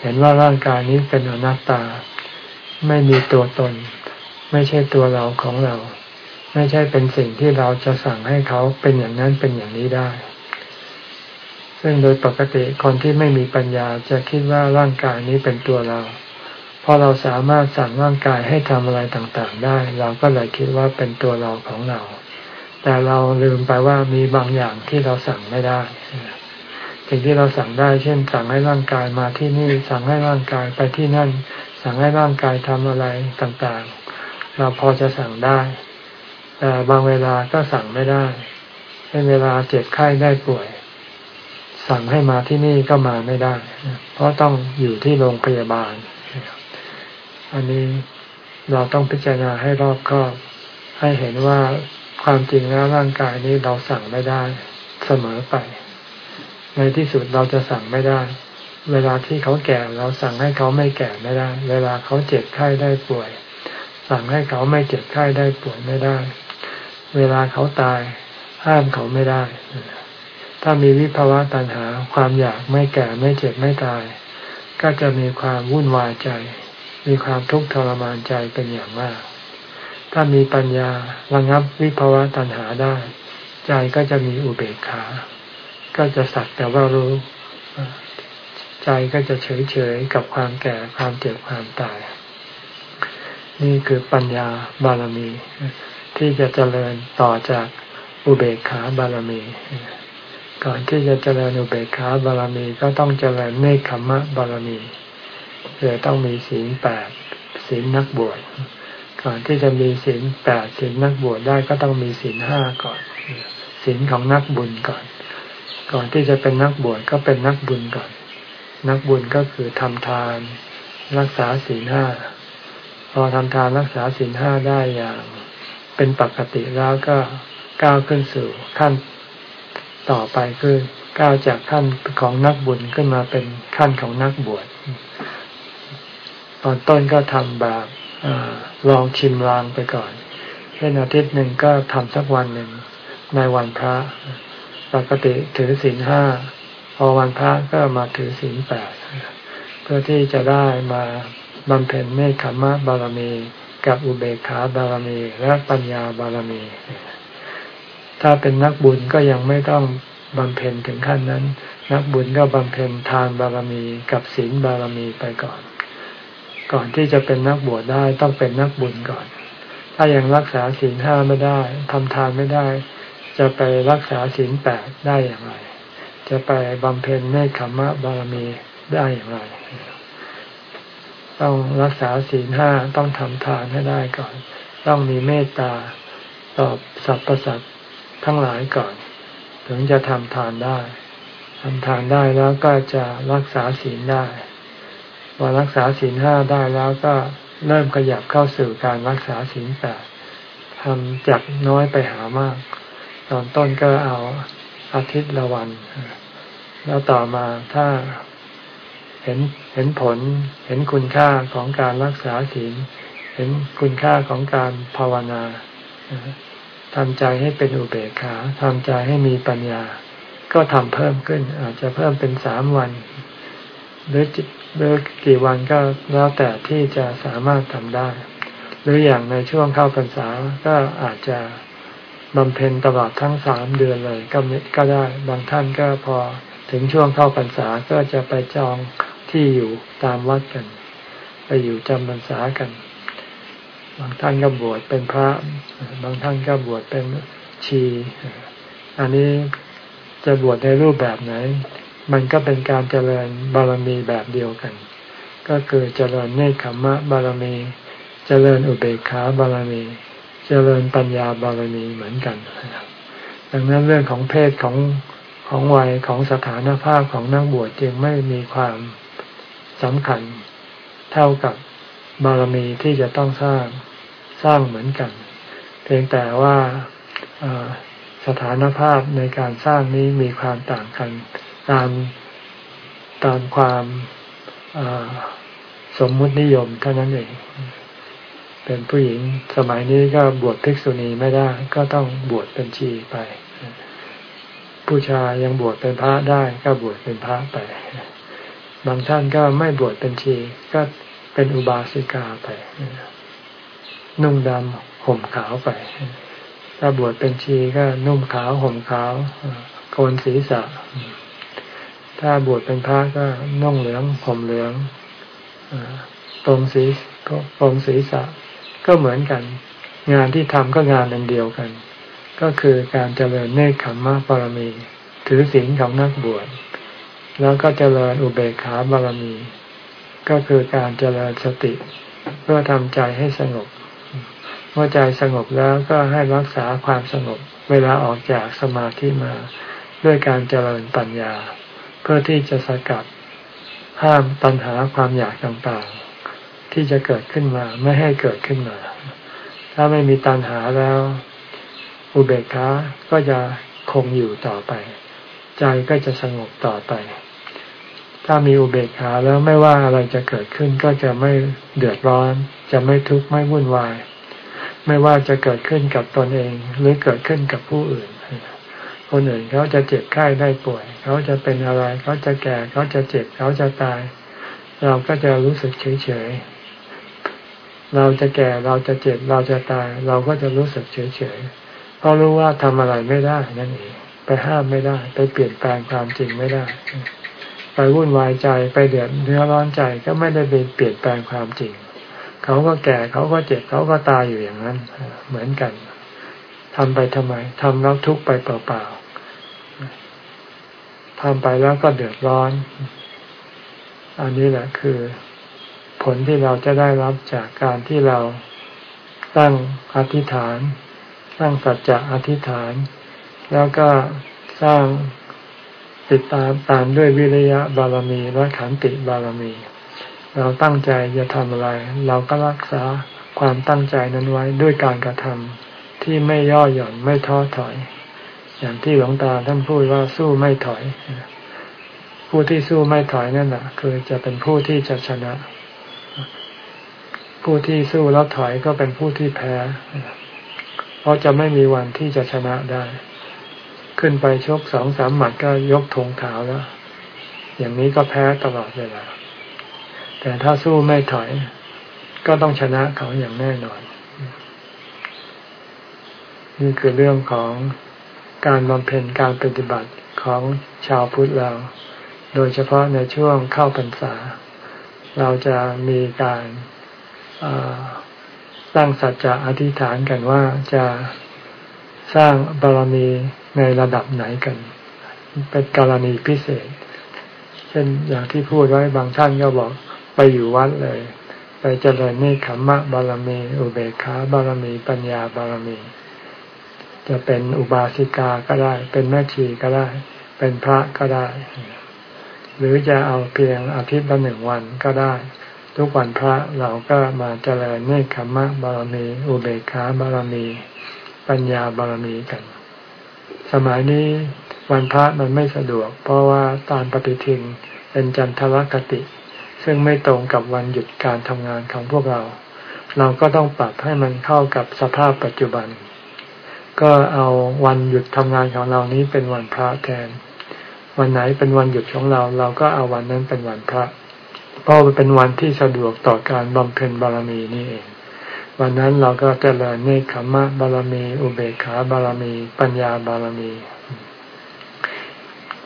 เห็นว่าร่างกายนี้เป็นอนัตตา ไม่มีตัวตน ไม่ใช่ตัวเราของเรา ไม่ใช่เป็นสิ่งที่เราจะสั่งให้เขาเป็นอย่างนั้นเป็นอย่างนี้ได้ ซึ่งโดยปกติคนที่ไม่มีปัญญาจะคิดว่าร่างกายนี้เป็นตัวเราพอเราสามารถสั่งร่างกายให้ทำอะไรต่างๆ ได้ เราก็เลยคิดว่าเป็นตัวเราของเรา แต่เราลืมไปว่ามีบางอย่างที่เราสั่งไม่ได้สิ่งที่เราสั่งได้ เช่น สั่งให้ร่างกายมาที่นี่ สั่งให้ร่างกายไปที่นั่น สั่งให้ร่างกายทำอะไรต่างๆ เราพอจะสั่งได้ แต่บางเวลาก็สั่งไม่ได้ในเวลาเจ็บไข้ได้ป่วย สั่งให้มาที่นี่ก็มาไม่ได้ เพราะต้องอยู่ที่โรงพยาบาล อันนี้เราต้องพิจารณาให้รอบคอบให้เห็นว่าความจริงแล้วร่างกายนี้เราสั่งไม่ได้เสมอไป ในที่สุดเราจะสั่งไม่ได้ เวลาที่เขาแก่เราสั่งให้เขาไม่แก่ไม่ได้ เวลาเขาเจ็บไข้ได้ป่วย สั่งให้เขาไม่เจ็บไข้ได้ป่วยไม่ได้ เวลาเขาตายห้ามเขาไม่ได้ ถ้ามีวิภาวะตัณหาความอยากไม่แก่ไม่เจ็บไม่ตาย ก็จะมีความวุ่นวายใจ มีความทุกข์ทรมานใจเป็นอย่างมาก ถ้ามีปัญญาระงับวิภาวะตัณหาได้ ใจก็จะมีอุเบกขา ก็จะสักแต่ว่ารู้ ใจก็จะเฉยเฉยกับความแก่ความเจ็บความตาย นี่คือปัญญาบารมี ที่จะเจริญต่อจากอุเบกขาบารมี ก่อนที่จะเจริญอุเบกขาบารมีก็ต้องเจริญเนคขมะบารมีคือต้องมีศีลแปดศีลนักบวชก่อนที่จะมีศีลแปดศีลนักบวชได้ก็ต้องมีศีลห้าก่อนศีลของนักบุญก่อน ก่อนที่จะเป็นนักบวชก็เป็นนักบุญก่อน นักบุญก็คือทำทาน รักษาศีลห้าพอทำทานรักษาศีลห้าได้อย่าง เป็นปกติแล้วก็ก้าวขึ้นสู่ขั้นต่อไปคือก้าวจากขั้นของนักบุญขึ้นมาเป็นขั้นของนักบวชตอนต้นก็ทำแบบอลองชิมลางไปก่อนเช่นอาทิตย์หนึ่งก็ทำสักวันหนึ่งในวันพระ ปกติถือศีลห้า อวันพระก็มาถือศีลแปดเพื่อที่จะได้มาบำเพ็ญเมฆขมะบารมี กับอุเบกขาบารมี และปัญญาบารมี ถ้าเป็นนักบุญก็ยังไม่ต้องบำเพ็ญถึงขั้นนั้น นักบุญก็บำเพ็ญทานบารมีกับศีลบารมีไปก่อน ก่อนที่จะเป็นนักบวชได้ต้องเป็นนักบุญก่อน ถ้ายังรักษาศีลห้าไม่ได้ทำทานไม่ได้ จะไปรักษาศีลแปดได้อย่างไร จะไปบำเพ็ญเมฆขมะบารมีได้อย่างไร ต้องรักษาศีลห้าต้องทำทานให้ได้ก่อน ต้องมีเมตตาต่อสรรพสัตว์ทั้งหลายก่อน ถึงจะทำทานได้ทำทานได้แล้วก็จะรักษาศีลได้พอรักษาศีลห้าได้แล้วก็เริ่มขยับเข้าสู่การรักษาศีลแปดทำจากน้อยไปหามาก ตอนต้นก็เอา อาทิตย์ละวัน แล้วต่อมาถ้าเห็นเห็นผลเห็นคุณค่าของการรักษาศีลเห็นคุณค่าของการภาวนาทำใจให้เป็นอุเบกขาทำใจให้มีปัญญา ก็ทำเพิ่มขึ้น อาจจะเพิ่มเป็นสามวัน หรือหรือกี่วันก็แล้วแต่ที่จะสามารถทำได้ หรืออย่างในช่วงเข้าพรรษาก็อาจจะ บำเพ็ญตลอดทั้งสามเดือนเลยก็ก็ได้บางท่านก็พอถึงช่วงเข้าพรรษาก็จะไปจองที่อยู่ตามวัดกัน ไปอยู่จำพรรษากัน บางท่านก็บวชเป็นพระ บางท่านก็บวชเป็นชี อันนี้จะบวชในรูปแบบไหน มันก็เป็นการเจริญบารมีแบบเดียวกัน ก็คือเจริญเนคขมะบารมี เจริญอุเบกขาบารมี จริญปัญญาบารมีเหมือนกัน ดังนั้นเรื่องของเพศของของวัยของสถานภาพของนักบวชจึงไม่มีความสำคัญเท่ากับบารมีที่จะต้องสร้างสร้างเหมือนกัน เพียงแต่ว่าสถานภาพในการสร้างนี้มีความต่างกันตามตามความสมมุตินิยมเท่านั้นเอง เป็นผู้หญิงสมัยนี้ก็บวชภิกษุณีไม่ได้ ก็ต้องบวชเป็นชีไป ผู้ชายยังบวชเป็นพระได้ก็บวชเป็นพระไป บางท่านก็ไม่บวชเป็นชี ก็เป็นอุบาสิกาไป นุ่งดำห่มขาวไป ถ้าบวชเป็นชีก็นุ่มขาวห่มขาวโกนศีรษะ ถ้าบวชเป็นพระก็นุ่งเหลืองห่มเหลืองตรงศีตรงศีรษะ ก็เหมือนกัน งานที่ทำก็งานอันเดียวกัน ก็คือการเจริญเนคขมมะปรมี ถือศีลของนักบวชแล้วก็เจริญอุเบกขาบารมี ก็คือการเจริญสติ เพื่อทำใจให้สงบเมื่อใจสงบแล้วก็ให้รักษาความสงบ เวลาออกจากสมาธิมาด้วยการเจริญปัญญา เพื่อที่จะสกัดห้ามปัญหาความอยากต่างๆ ที่จะเกิดขึ้นมา ไม่ให้เกิดขึ้นมา ถ้าไม่มีตัณหาแล้ว อุเบกขาก็จะคงอยู่ต่อไป ใจก็จะสงบต่อไป ถ้ามีอุเบกขาแล้วไม่ว่าอะไรจะเกิดขึ้นก็จะไม่เดือดร้อน จะไม่ทุกข์ไม่วุ่นวาย ไม่ว่าจะเกิดขึ้นกับตนเองหรือเกิดขึ้นกับผู้อื่นคนอื่นเขาจะเจ็บไข้ได้ป่วย เขาจะเป็นอะไร เขาจะแก่ เขาจะเจ็บ เขาจะตาย เราก็จะรู้สึกเฉยเฉย เราจะแก่เราจะเจ็บเราจะตาย เราก็จะรู้สึกเฉยเฉยเพราะรู้ว่าทำอะไรไม่ได้นั่นเองไปห้ามไม่ได้ ไปเปลี่ยนแปลงความจริงไม่ได้ ไปวุ่นวายใจไปเดือดเนื้อร้อนใจก็ไม่ได้ไปเปลี่ยนแปลงความจริง เขาก็แก่เขาก็เจ็บเขาก็ตายอยู่อย่างนั้น เหมือนกันทำไปทำไมทำแล้วทุกข์ไปเปล่าๆทำไปแล้วก็เดือดร้อน อันนี้แหละคือ ผลที่เราจะได้รับจากการที่เราตั้งอธิษฐาน ตั้งสัจจะอธิษฐาน แล้วก็สร้างติดตามตามด้วยวิริยะบารมีและขันติบารมี เราตั้งใจจะทำอะไร เราก็รักษาความตั้งใจนั้นไว้ด้วยการกระทำที่ไม่ย่อหย่อนไม่ท้อถอย อย่างที่หลวงตาท่านพูดว่าสู้ไม่ถอย ผู้ที่สู้ไม่ถอยนั่นแหละคือจะเป็นผู้ที่จะชนะ ผู้ที่สู้แล้วถอยก็เป็นผู้ที่แพ้ เพราะจะไม่มีวันที่จะชนะได้ ขึ้นไปชกสองสามหมัดก็ยกธงขาวแล้ว อย่างนี้ก็แพ้ตลอดเวลา แต่ถ้าสู้ไม่ถอย ก็ต้องชนะเขาอย่างแน่นอน นี่คือเรื่องของการบำเพ็ญการปฏิบัติของชาวพุทธเรา โดยเฉพาะในช่วงเข้าพรรษา เราจะมีการ ตั้งสัจจะอธิษฐานกันว่าจะสร้างบารมีในระดับไหนกัน เป็นกรณีพิเศษ เช่นอย่างที่พูดไว้บางท่านก็บอกไปอยู่วัดเลย ไปเจริญนี่ขมมะบารมี อุเบกขาบารมี ปัญญาบารมี จะเป็นอุบาสิกาก็ได้ เป็นแม่ชีก็ได้ เป็นพระก็ได้ หรือจะเอาเพียงอาทิตย์ละหนึ่งวันก็ได้ ทุกวันพระเราก็มาเจริญเนคขมะบารมี อุเบกขาบารมี ปัญญาบารมีกัน สมัยนี้วันพระมันไม่สะดวก เพราะว่าตอนปฏิทินเป็นจันทรคติ ซึ่งไม่ตรงกับวันหยุดการทำงานของพวกเรา เราก็ต้องปรับให้มันเข้ากับสภาพปัจจุบัน ก็เอาวันหยุดทำงานของเรานี้เป็นวันพระแทน วันไหนเป็นวันหยุดของเรา เราก็เอาวันนั้นเป็นวันพระ เพราะเป็นวันที่สะดวกต่อการบำเพ็ญบารมีนี่เอง วันนั้นเราก็เจริญเนคขมะบารมี อุเบกขาบารมี ปัญญาบารมี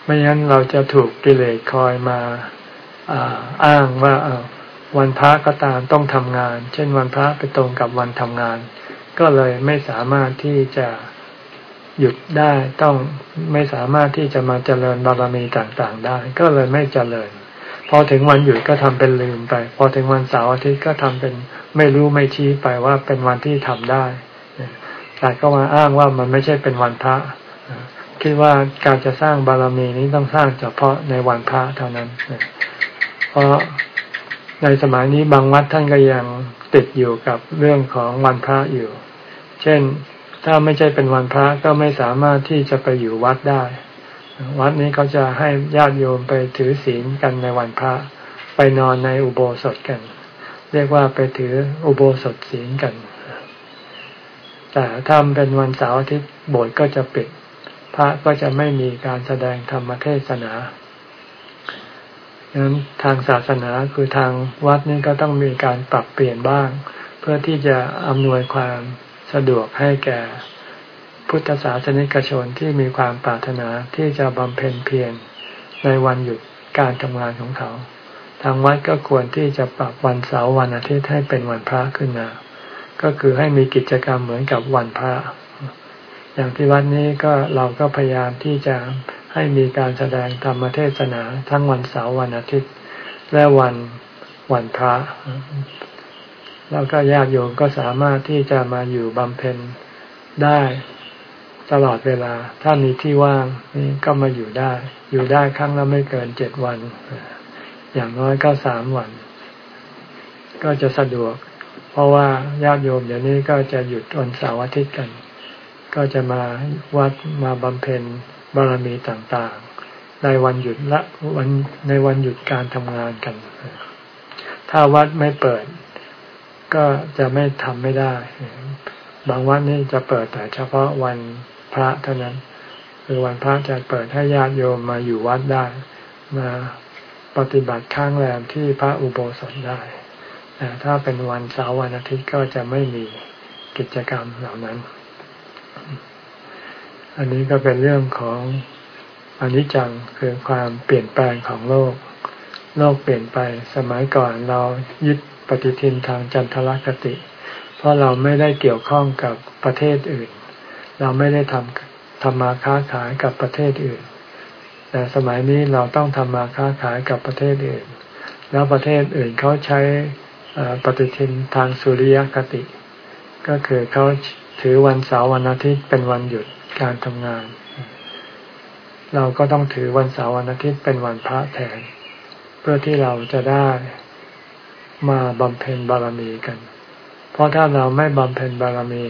ไม่งั้นเราจะถูกกิเลสคอยมาอ้างว่าวันพระก็ตามต้องทำงาน เช่นวันพระไปตรงกับวันทำงาน ก็เลยไม่สามารถที่จะหยุดได้ต้องไม่สามารถที่จะมาเจริญบารมีต่างๆได้ ก็เลยไม่เจริญ พอถึงวันหยุดก็ทำเป็นลืมไป พอถึงวันเสาร์อาทิตย์ก็ทำเป็นไม่รู้ไม่ชี้ไปว่าเป็นวันที่ทำได้แต่ก็มาอ้างว่ามันไม่ใช่เป็นวันพระคิดว่าการจะสร้างบารมีนี้ต้องสร้างเฉพาะในวันพระเท่านั้นเพราะในสมัยนี้บางวัดท่านก็ยังติดอยู่กับเรื่องของวันพระอยู่ เช่นถ้าไม่ใช่เป็นวันพระก็ไม่สามารถที่จะไปอยู่วัดได้ วัดนี้เขาจะให้ญาติโยมไปถือศีลกันในวันพระ ไปนอนในอุโบสถกัน เรียกว่าไปถืออุโบสถศีลกัน แต่ถ้าเป็นวันเสาร์อาทิตย์โบสถ์ก็จะปิด พระก็จะไม่มีการแสดงธรรมเทศนาดังนั้นทางศาสนาคือทางวัดนี่ก็ต้องมีการปรับเปลี่ยนบ้าง เพื่อที่จะอำนวยความสะดวกให้แก่ พุทธศาสนิกชนที่มีความปรารถนาที่จะบำเพ็ญเพียรในวันหยุดการทำงานของเขา ทางวัดก็ควรที่จะปรับวันเสาร์วันอาทิตย์ให้เป็นวันพระขึ้นมา ก็คือให้มีกิจกรรมเหมือนกับวันพระ อย่างที่วัดนี้ก็เราก็พยายามที่จะให้มีการแสดงธรรมเทศนาทั้งวันเสาร์วันอาทิตย์ และวันวันพระ แล้วก็ญาติโยมก็สามารถที่จะมาอยู่บำเพ็ญได้ ตลอดเวลา ถ้ามีที่ว่างนี่ก็มาอยู่ได้ อยู่ได้ครั้งละไม่เกินเจ็ดวัน อย่างน้อยก็สามวัน ก็จะสะดวก เพราะว่าญาติโยมเดี๋ยวนี้ก็จะหยุดวันเสาร์อาทิตย์กัน ก็จะมาวัดมาบำเพ็ญบารมีต่างๆ ในวันหยุดละวันในวันหยุดการทำงานกัน ถ้าวัดไม่เปิด ก็จะไม่ทำไม่ได้บางวัดนี่จะเปิดแต่เฉพาะวัน พระเท่านั้น คือวันพระจะเปิดให้ญาติโยมมาอยู่วัดได้ มาปฏิบัติข้างแรมที่พระอุโบสถได้แต่ถ้าเป็นวันเสาร์วันอาทิตย์ก็จะไม่มีกิจกรรมเหล่านั้น อันนี้ก็เป็นเรื่องของอนิจจังคือความเปลี่ยนแปลงของโลก โลกเปลี่ยนไปสมัยก่อนเรายึดปฏิทินทางจันทรคติ เพราะเราไม่ได้เกี่ยวข้องกับประเทศอื่น เราไม่ได้ทำทำมาค้าขายกับประเทศอื่น แต่สมัยนี้เราต้องทำมาค้าขายกับประเทศอื่น แล้วประเทศอื่นเขาใช้ปฏิทินทางสุริยคติ ก็คือเขาถือวันเสาร์วันอาทิตย์เป็นวันหยุดการทำงาน เราก็ต้องถือวันเสาร์วันอาทิตย์เป็นวันพระแทน เพื่อที่เราจะได้มาบำเพ็ญบารมีกัน เพราะถ้าเราไม่บำเพ็ญบารมี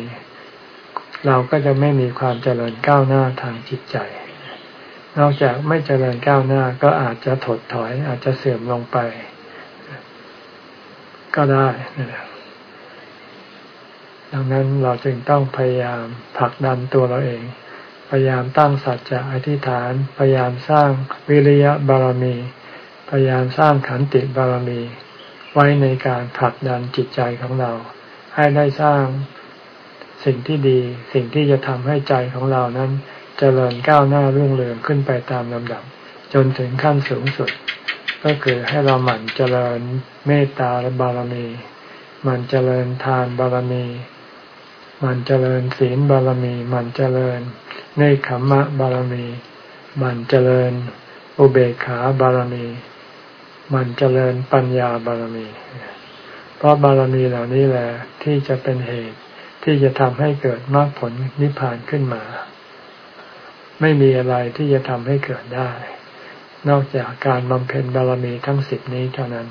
เราก็จะไม่มีความเจริญก้าวหน้าทางจิตใจ นอกจากไม่เจริญก้าวหน้าก็อาจจะถดถอย อาจจะเสื่อมลงไป ก็ได้ดังนั้นเราจึงต้องพยายามผลักดันตัวเราเอง พยายามตั้งสัจจะอธิษฐาน พยายามสร้างวิริยะบารมี พยายามสร้างขันติบารมี ไว้ในการผลักดันจิตใจของเรา ให้ได้สร้าง สิ่งที่ดีสิ่งที่จะทำให้ใจของเรานั้นจเจริญก้าวหน้ารุ่งเรืองขึ้นไปตามลำดับ จนถึงขั้นสูงสุด ก็คือให้เราหมั่นเจริญเมตตาบารมีหมั่นเจริญทานบารมีหมั่นเจริญศีลบารมีหมั่นเจริญเนคขมมะบารมีหมั่นเจริญอุเบกขาบารมีมันเจริญปัญญาบารมี เพราะบารมีเหล่านี้แหละที่จะเป็นเหตุ ที่จะทำให้เกิดมรรคผลนิพพานขึ้นมา ไม่มีอะไรที่จะทำให้เกิดได้ นอกจากการบำเพ็ญบารมีทั้งสิบนี้เท่านั้น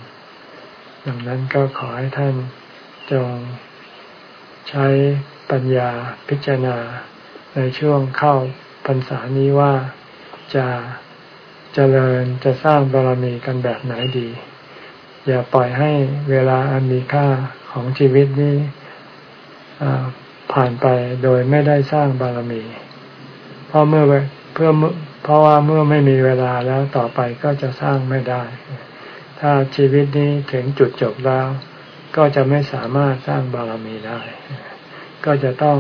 ดังนั้นก็ขอให้ท่านจงใช้ปัญญาพิจารณาในช่วงเข้าพรรษานี้ว่าจะจะเจริญจะสร้างบารมีกันแบบไหนดี อย่าปล่อยให้เวลาอันมีค่าของชีวิตนี้ ผ่านไปโดยไม่ได้สร้างบารมี เพราะเมื่อเพื่อเพราะว่าเมื่อไม่มีเวลาแล้วต่อไปก็จะสร้างไม่ได้ ถ้าชีวิตนี้ถึงจุดจบแล้ว ก็จะไม่สามารถสร้างบารมีได้ ก็จะต้อง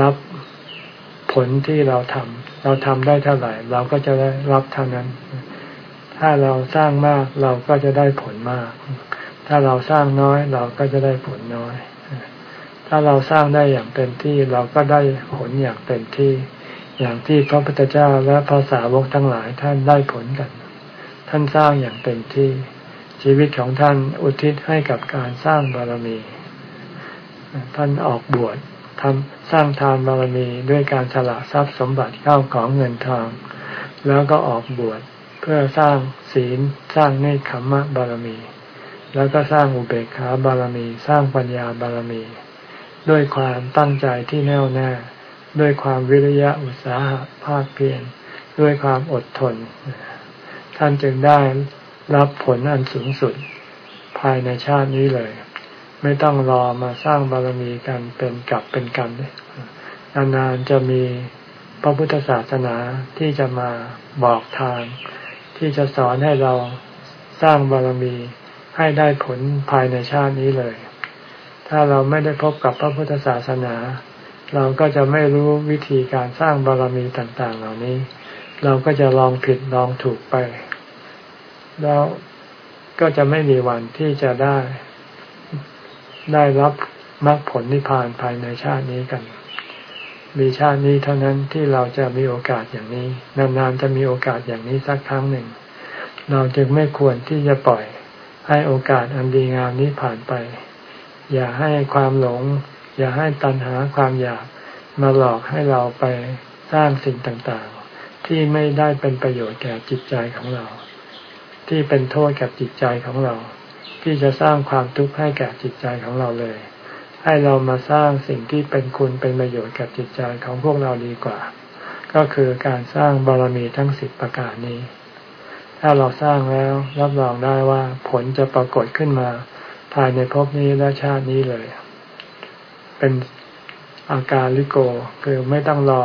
รับผลที่เราทำเราทำได้เท่าไหร่ เราก็จะได้รับเท่านั้น ถ้าเราสร้างมากเราก็จะได้ผลมาก ถ้าเราสร้างน้อยเราก็จะได้ผลน้อย ถ้าเราสร้างได้อย่างเต็มที่เราก็ได้ผลอย่างเต็มที่ อย่างที่พระพุทธเจ้าและภาษาวกทั้งหลายท่านได้ผลกัน ท่านสร้างอย่างเต็มที่ ชีวิตของท่านอุทิศให้กับการสร้างบารมี ท่านออกบวชทำสร้างทานบารมีด้วยการสละทรัพย์สมบัติเข้าของเงินทอง แล้วก็ออกบวชเพื่อสร้างศีลสร้างเนคขมมะบารมี แล้วก็สร้างอุเบกขาบารมี สร้างปัญญาบารมี ด้วยความตั้งใจที่แน่วแน่ ด้วยความวิริยะอุตสาหะภาคเพียรด้วยความอดทน ท่านจึงได้รับผลอันสูงสุดภายในชาตินี้เลย ไม่ต้องรอมาสร้างบารมีกันเป็นกับเป็นกันนานๆจะมีพระพุทธศาสนาที่จะมาบอกทาง ที่จะสอนให้เราสร้างบารมีให้ได้ผลภายในชาตินี้เลย ถ้าเราไม่ได้พบกับพระพุทธศาสนา เราก็จะไม่รู้วิธีการสร้างบารมีต่างๆ เหล่านี้ เราก็จะลองผิดลองถูกไป แล้วก็จะไม่มีวันที่จะได้ ได้รับมรรคผลนิพพานภายในชาตินี้กัน มีชาตินี้เท่านั้นที่เราจะมีโอกาสอย่างนี้ นานๆจะมีโอกาสอย่างนี้สักครั้งหนึ่ง เราจึงไม่ควรที่จะปล่อยให้โอกาสอันดีงามนี้ผ่านไป อย่าให้ความหลง อย่าให้ตัณหาความอยากมาหลอกให้เราไปสร้างสิ่งต่างๆ ที่ไม่ได้เป็นประโยชน์แก่จิตใจของเรา ที่เป็นโทษกับจิตใจของเรา ที่จะสร้างความทุกข์ให้แก่จิตใจของเราเลย ให้เรามาสร้างสิ่งที่เป็นคุณเป็นประโยชน์กับจิตใจของพวกเราดีกว่า ก็คือการสร้างบารมีทั้งสิบประการนี้ ถ้าเราสร้างแล้วรับรองได้ว่าผลจะปรากฏขึ้นมา ภายในภพนี้และชาตินี้เลย เป็นอาการลิโกคือไม่ต้องรอ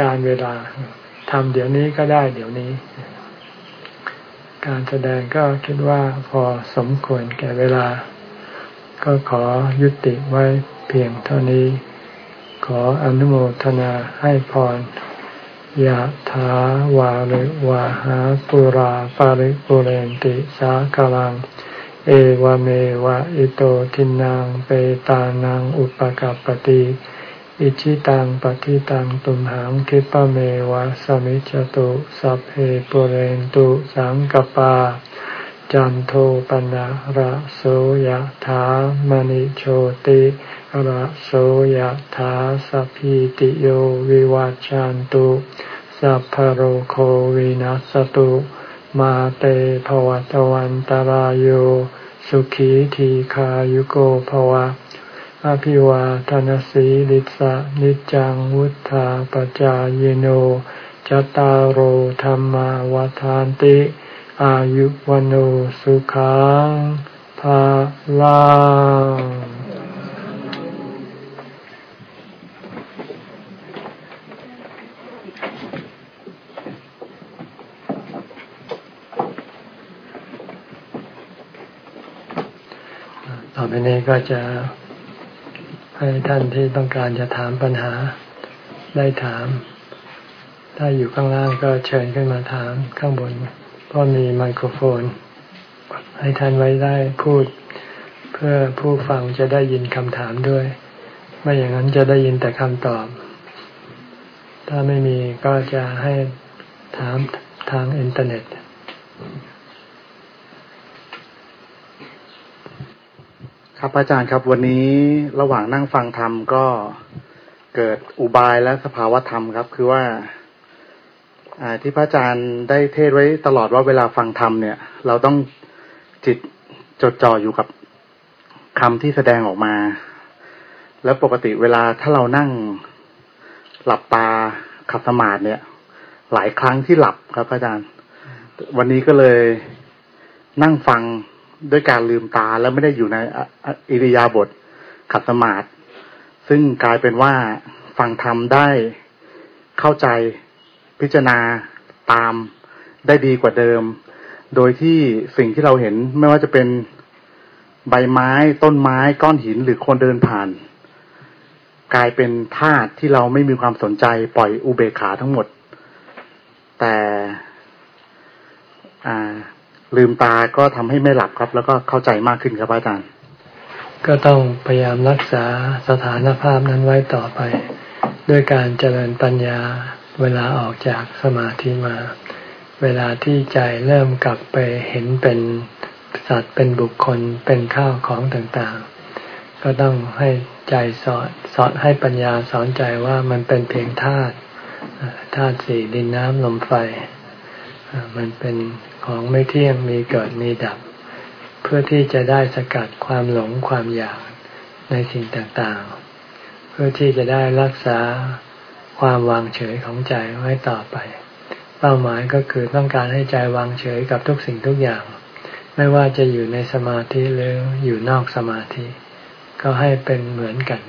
การเวลาทำเดี๋ยวนี้ก็ได้เดี๋ยวนี้ การแสดงก็คิดว่าพอสมควรแก่เวลา ก็ขอยุติไว้เพียงเท่านี้ ขออนุโมทนาให้พรยะถาวาริวาหาปุราปาริปุเรนติสากลัง เอวเมวะอิโตทินังเปตานังอุปกัรปติอิชิตังปฏิตังตุมหังคิปะเมวะสมิจจตุสัพเพปุเรนตุสังกปาจันโทปนะระโสยถามณิโชติระโสยถาสัพพิติโยวิวัจจันตุสัพพโรโควินัสตุ มาเตภวตวันตารโยสุขีทีขายุโกภวะ อภิวาทนสีลิสะนิจังวุธาปจายโนจตารโหธรรมวาทานติ อายุวันโอสุขังภาลัง ต่อไปนี้ก็จะให้ท่านที่ต้องการจะถามปัญหาได้ถาม ถ้าอยู่ข้างล่างก็เชิญขึ้นมาถามข้างบน เพราะมีไมโครโฟน ให้ท่านไว้ได้พูด เพื่อผู้ฟังจะได้ยินคำถามด้วย ไม่อย่างนั้นจะได้ยินแต่คำตอบ ถ้าไม่มีก็จะให้ถามทางอินเทอร์เน็ต ครับอาจารย์ครับวันนี้ระหว่างนั่งฟังธรรมก็เกิดอุบายและสภาวธรรมครับ คือว่าที่พระอาจารย์ได้เทศไว้ตลอดว่าเวลาฟังธรรมเนี่ย เราต้องจิตจดจ่ออยู่กับคำที่แสดงออกมา แล้วปกติเวลาถ้าเรานั่งหลับตาขับสมาธิเนี่ย หลายครั้งที่หลับครับอาจารย์ วันนี้ก็เลยนั่งฟัง ด้วยการลืมตาแล้วไม่ได้อยู่ในอิริยาบถขัดสมาธิซึ่งกลายเป็นว่าฟังธรรมได้เข้าใจพิจารณาตามได้ดีกว่าเดิม โดยที่สิ่งที่เราเห็นไม่ว่าจะเป็นใบไม้ต้นไม้ก้อนหินหรือคนเดินผ่าน กลายเป็นธาตุที่เราไม่มีความสนใจปล่อยอุเบกขาทั้งหมด แต่อ่า ลืมตาก็ทำให้ไม่หลับครับ แล้วก็เข้าใจมากขึ้นครับอาจารย์ ก็ต้องพยายามรักษาสถานภาพนั้นไว้ต่อไป ด้วยการเจริญปัญญาเวลาออกจากสมาธิมา เวลาที่ใจเริ่มกลับไปเห็นเป็นสัตว์เป็นบุคคลเป็นข้าวของต่างๆ ก็ต้องให้ใจสอนสอนให้ปัญญาสอนใจว่ามันเป็นเพียงธาตุธาตุสี่ดินน้ำลมไฟ มันเป็น ของไม่เที่ยงมีเกิดมีดับ เพื่อที่จะได้สกัดความหลงความอยากในสิ่งต่างๆ เพื่อที่จะได้รักษาความวางเฉยของใจไว้ต่อไป เป้าหมายก็คือต้องการให้ใจวางเฉยกับทุกสิ่งทุกอย่าง ไม่ว่าจะอยู่ในสมาธิหรืออยู่นอกสมาธิ ก็ให้เป็นเหมือนกัน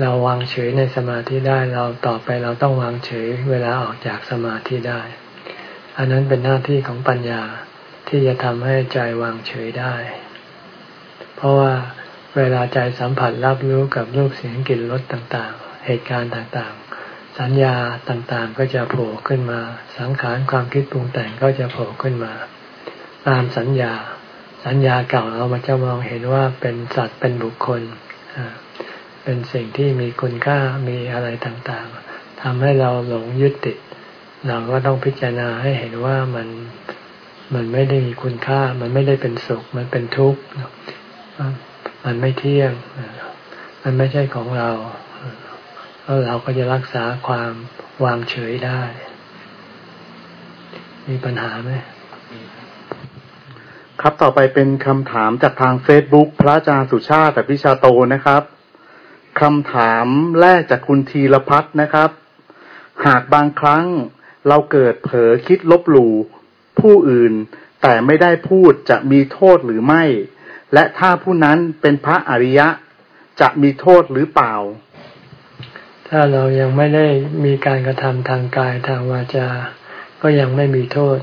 เราวางเฉยในสมาธิได้เราต่อไปเราต้องวางเฉยเวลาออกจากสมาธิได้ อันนั้นเป็นหน้าที่ของปัญญาที่จะทำให้ใจวางเฉยได้ เพราะว่าเวลาใจสัมผัสรับรู้กับรูปเสียงกลิ่นรสต่างๆ เหตุการณ์ต่างๆ สัญญาต่างๆก็จะโผล่ขึ้นมา สังขารความคิดปรุงแต่งก็จะโผล่ขึ้นมา ตามสัญญา สัญญาเก่าเรามาจะมองเห็นว่าเป็นสัตว์เป็นบุคคล เป็นสิ่งที่มีคุณค่ามีอะไรต่างๆทำให้เราหลงยึดติด เราก็ต้องพิจารณาให้เห็นว่ามันมันไม่ได้มีคุณค่า มันไม่ได้เป็นสุข มันเป็นทุกข์มันไม่เที่ยง มันไม่ใช่ของเรา แล้วเราก็จะรักษาความวางเฉยได้ มีปัญหาไหมครับต่อไปเป็นคำถามจากทางเฟซบุ๊กพระอาจารย์สุชาติแต่พิชาโตนะครับคำถามแรกจากคุณธีรพัฒนะครับ หากบางครั้ง เราเกิดเผลอคิดลบหลู่ผู้อื่น แต่ไม่ได้พูดจะมีโทษหรือไม่ และถ้าผู้นั้นเป็นพระอริยะ จะมีโทษหรือเปล่า ถ้าเรายังไม่ได้มีการกระทำทางกายทางวาจา ก็ยังไม่มีโทษ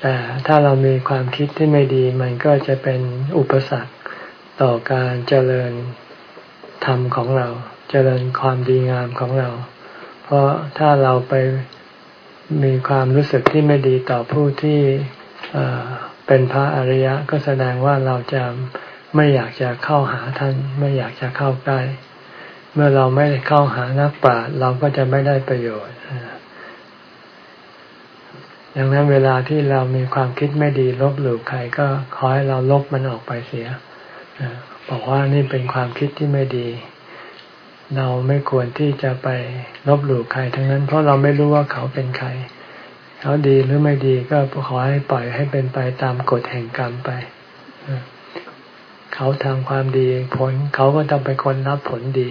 แต่ถ้าเรามีความคิดที่ไม่ดีมันก็จะเป็นอุปสรรคต่อการเจริญธรรมของเรา เจริญความดีงามของเรา เพราะถ้าเราไปมีความรู้สึกที่ไม่ดีต่อผู้ที่เเป็นพระอริยะ ก็แสดงว่าเราจะไม่อยากจะเข้าหาท่าน ไม่อยากจะเข้าใกล้ เมื่อเราไม่เข้าหานักปราชญ์เราก็จะไม่ได้ประโยชน์ดังนั้นเวลาที่เรามีความคิดไม่ดีลบหลู่ใครก็ขอให้เราลบมันออกไปเสียบอกว่านี่เป็นความคิดที่ไม่ดี เราไม่ควรที่จะไปลบหลู่ใครทั้งนั้น เพราะเราไม่รู้ว่าเขาเป็นใคร เขาดีหรือไม่ดีก็ขอให้ปล่อยให้เป็นไปตามกฎแห่งกรรมไปเขาทำความดีผล เขาก็ต้องเป็นคนรับผลดี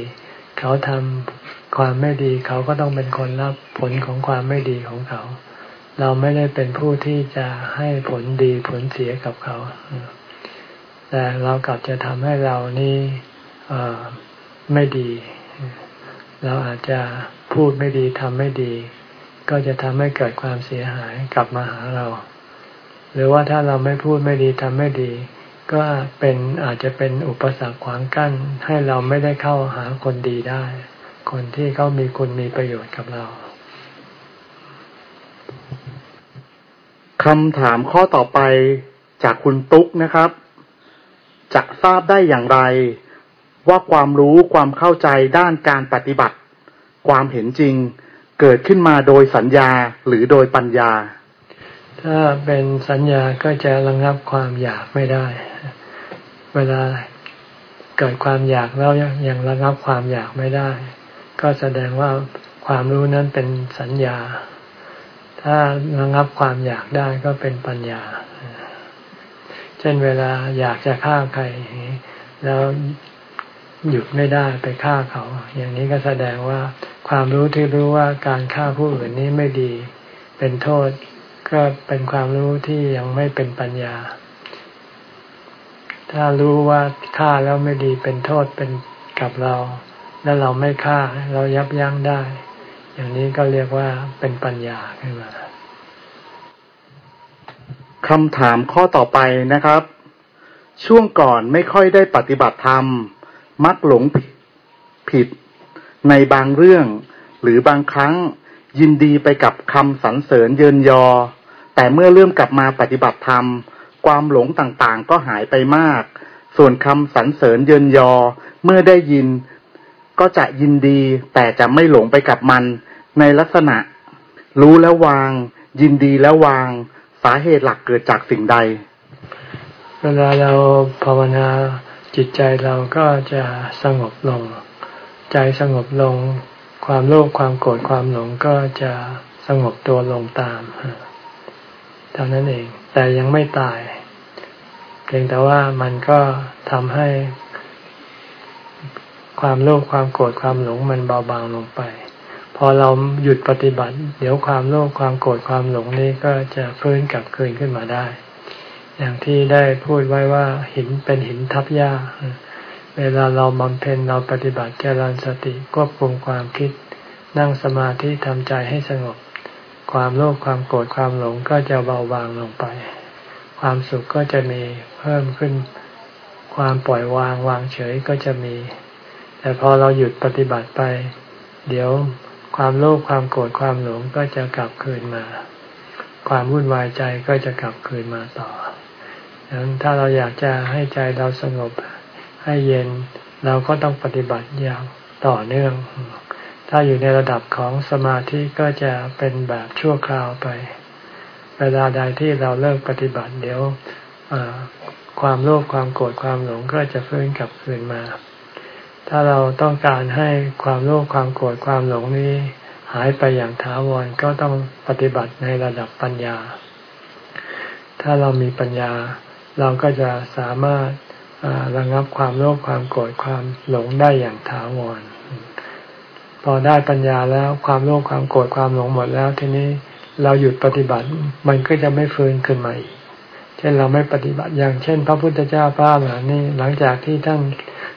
เขาทำความไม่ดี เขาก็ต้องเป็นคนรับผลของความไม่ดีของเขา เราไม่ได้เป็นผู้ที่จะให้ผลดีผลเสียกับเขา แต่เรากลับจะทำให้เรานี่ไม่ดี เราอาจจะพูดไม่ดีทำไม่ดี ก็จะทำให้เกิดความเสียหายกลับมาหาเรา หรือว่าถ้าเราไม่พูดไม่ดีทำไม่ดี ก็เป็นอาจจะเป็นอุปสรรคขวางกั้น ให้เราไม่ได้เข้าหาคนดีได้ คนที่เขามีคุณมีประโยชน์กับเราคำถามข้อต่อไปจากคุณตุ๊กนะครับ จะทราบได้อย่างไร ว่าความรู้ความเข้าใจด้านการปฏิบัติ ความเห็นจริงเกิดขึ้นมาโดยสัญญาหรือโดยปัญญา ถ้าเป็นสัญญาก็จะระงับความอยากไม่ได้ เวลาเกิดความอยากแล้วยังระงับความอยากไม่ได้ ก็แสดงว่าความรู้นั้นเป็นสัญญา ถ้าระงับความอยากได้ก็เป็นปัญญา เช่นเวลาอยากจะฆ่าใครแล้ว หยุดไม่ได้ไปฆ่าเขา อย่างนี้ก็แสดงว่าความรู้ที่รู้ว่าการฆ่าผู้อื่นนี้ไม่ดี เป็นโทษ ก็เป็นความรู้ที่ยังไม่เป็นปัญญา ถ้ารู้ว่าฆ่าแล้วไม่ดีเป็นโทษเป็นกับเรา แล้วเราไม่ฆ่าเรายับยั้งได้ อย่างนี้ก็เรียกว่าเป็นปัญญาขึ้นมาคำถามข้อต่อไปนะครับ ช่วงก่อนไม่ค่อยได้ปฏิบัติธรรม มักหลงผิด ในบางเรื่อง หรือบางครั้งยินดีไปกับคำสรรเสริญเยินยอ แต่เมื่อเริ่มกลับมาปฏิบัติธรรม ความหลงต่างๆ ก็หายไปมาก ส่วนคำสรรเสริญเยินยอ เมื่อได้ยิน ก็จะยินดี แต่จะไม่หลงไปกับมัน ในลักษณะ รู้แล้ววาง ยินดีแล้ววาง สาเหตุหลักเกิดจากสิ่งใด เวลาเราภาวนา จิตใจเราก็จะสงบลง ใจสงบลง ความโลภความโกรธความหลงก็จะสงบตัวลงตามเท่านั้นเอง แต่ยังไม่ตาย เพียงแต่ว่ามันก็ทำให้ ความโลภความโกรธความหลงมันเบาบางลงไป พอเราหยุดปฏิบัติ เดี๋ยวความโลภความโกรธความหลงนี้ก็จะฟื้นกลับคืนขึ้นมาได้ อย่างที่ได้พูดไว้ว่าหินเป็นหินทับหญ้า เวลาเราบำเพ็ญเราปฏิบัติเจริญสติควบคุมความคิด นั่งสมาธิทำใจให้สงบ ความโลภความโกรธความหลงก็จะเบาบางลงไป ความสุขก็จะมีเพิ่มขึ้น ความปล่อยวางวางเฉยก็จะมี แต่พอเราหยุดปฏิบัติไป เดี๋ยวความโลภความโกรธความหลงก็จะกลับคืนมา ความวุ่นวายใจก็จะกลับคืนมาต่อ ดังนั้นถ้าเราอยากจะให้ใจเราสงบให้เย็น เราก็ต้องปฏิบัติอย่างต่อเนื่อง ถ้าอยู่ในระดับของสมาธิก็จะเป็นแบบชั่วคราวไป เวลาใดที่เราเลิกปฏิบัติเดี๋ยวความโลภความโกรธความหลงก็จะฟื้นกลับคืนมา ถ้าเราต้องการให้ความโลภความโกรธความหลงนี้หายไปอย่างถาวรก็ต้องปฏิบัติในระดับปัญญา ถ้าเรามีปัญญา เราก็จะสามารถระงับความโลภความโกรธความหลงได้อย่างถาวร พอได้ปัญญาแล้วความโลภความโกรธความหลงหมดแล้วทีนี้เราหยุดปฏิบัติมันก็จะไม่ฟื้นขึ้นมาอีกเช่นเราไม่ปฏิบัติอย่างเช่น พระพุทธเจ้าพระอรหันต์นี่หลังจากที่ท่าน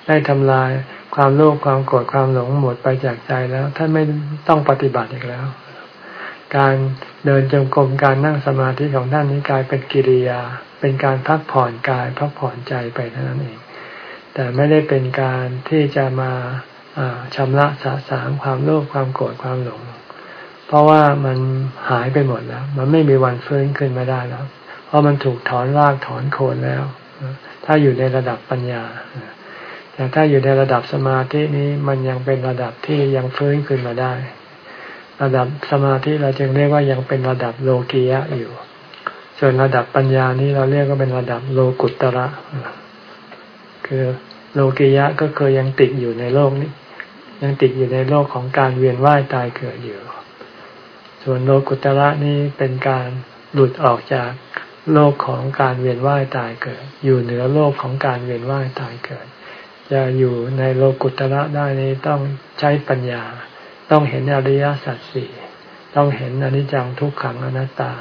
ได้ทำลายความโลภความโกรธความหลงหมดไปจากใจแล้ว ท่านไม่ต้องปฏิบัติอีกแล้ว การ เดินจงกรมการนั่งสมาธิของท่านนี้กลายเป็นกิริยา เป็นการพักผ่อนกายพักผ่อนใจไปเท่านั้นเอง แต่ไม่ได้เป็นการที่จะมาชำระสะสางความโลภความโกรธความหลง เพราะว่ามันหายไปหมดแล้ว มันไม่มีวันฟื้นขึ้นมาได้แล้ว เพราะมันถูกถอนรากถอนโคนแล้ว ถ้าอยู่ในระดับปัญญาแต่ถ้าอยู่ในระดับสมาธินี้มันยังเป็นระดับที่ยังฟื้นขึ้นมาได้ ระดับสมาธิเราจึงเรียกว่ายังเป็นระดับโลกียะอยู่ ส่วนระดับปัญญานี้เราเรียกว่าเป็นระดับโลกุตระ คือโลกียะก็คือยังติดอยู่ในโลกนี้ ยังติดอยู่ในโลกของการเวียนว่ายตายเกิดอยู่ ส่วนโลกุตระนี้เป็นการหลุดออกจากโลกของการเวียนว่ายตายเกิด อยู่เหนือโลกของการเวียนว่ายตายเกิด จะอยู่ในโลกุตระได้นี้ต้องใช้ปัญญา ต้องเห็นอริยสัจสี่ต้องเห็นอนิจจังทุกขังอนัตตา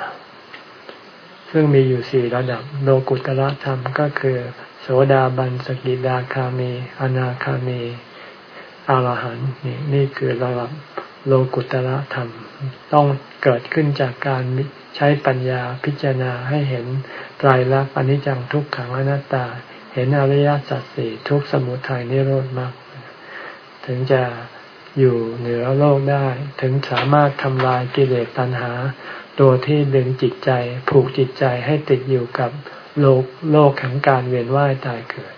ซึ่งมีอยู่สี่ระดับโลกุตระธรรมก็คือ โสดาบันสกิดาคามี อนาคามีอรหันต์นี่นี่คือระดับโลกุตระธรรม ต้องเกิดขึ้นจากการใช้ปัญญาพิจารณาให้เห็นไตรลักษณ์อนิจจังทุกขังอนัตตา เห็นอริยสัจสี่ทุกสมุทัยนิโรธมากถึงจะ อยู่เหนือโลกได้ ถึงสามารถทำลายกิเลสตัณหา ตัวที่ดึงจิตใจ ผูกจิตใจให้ติดอยู่กับโลกโลกแห่งการเวียนว่ายตายเกิด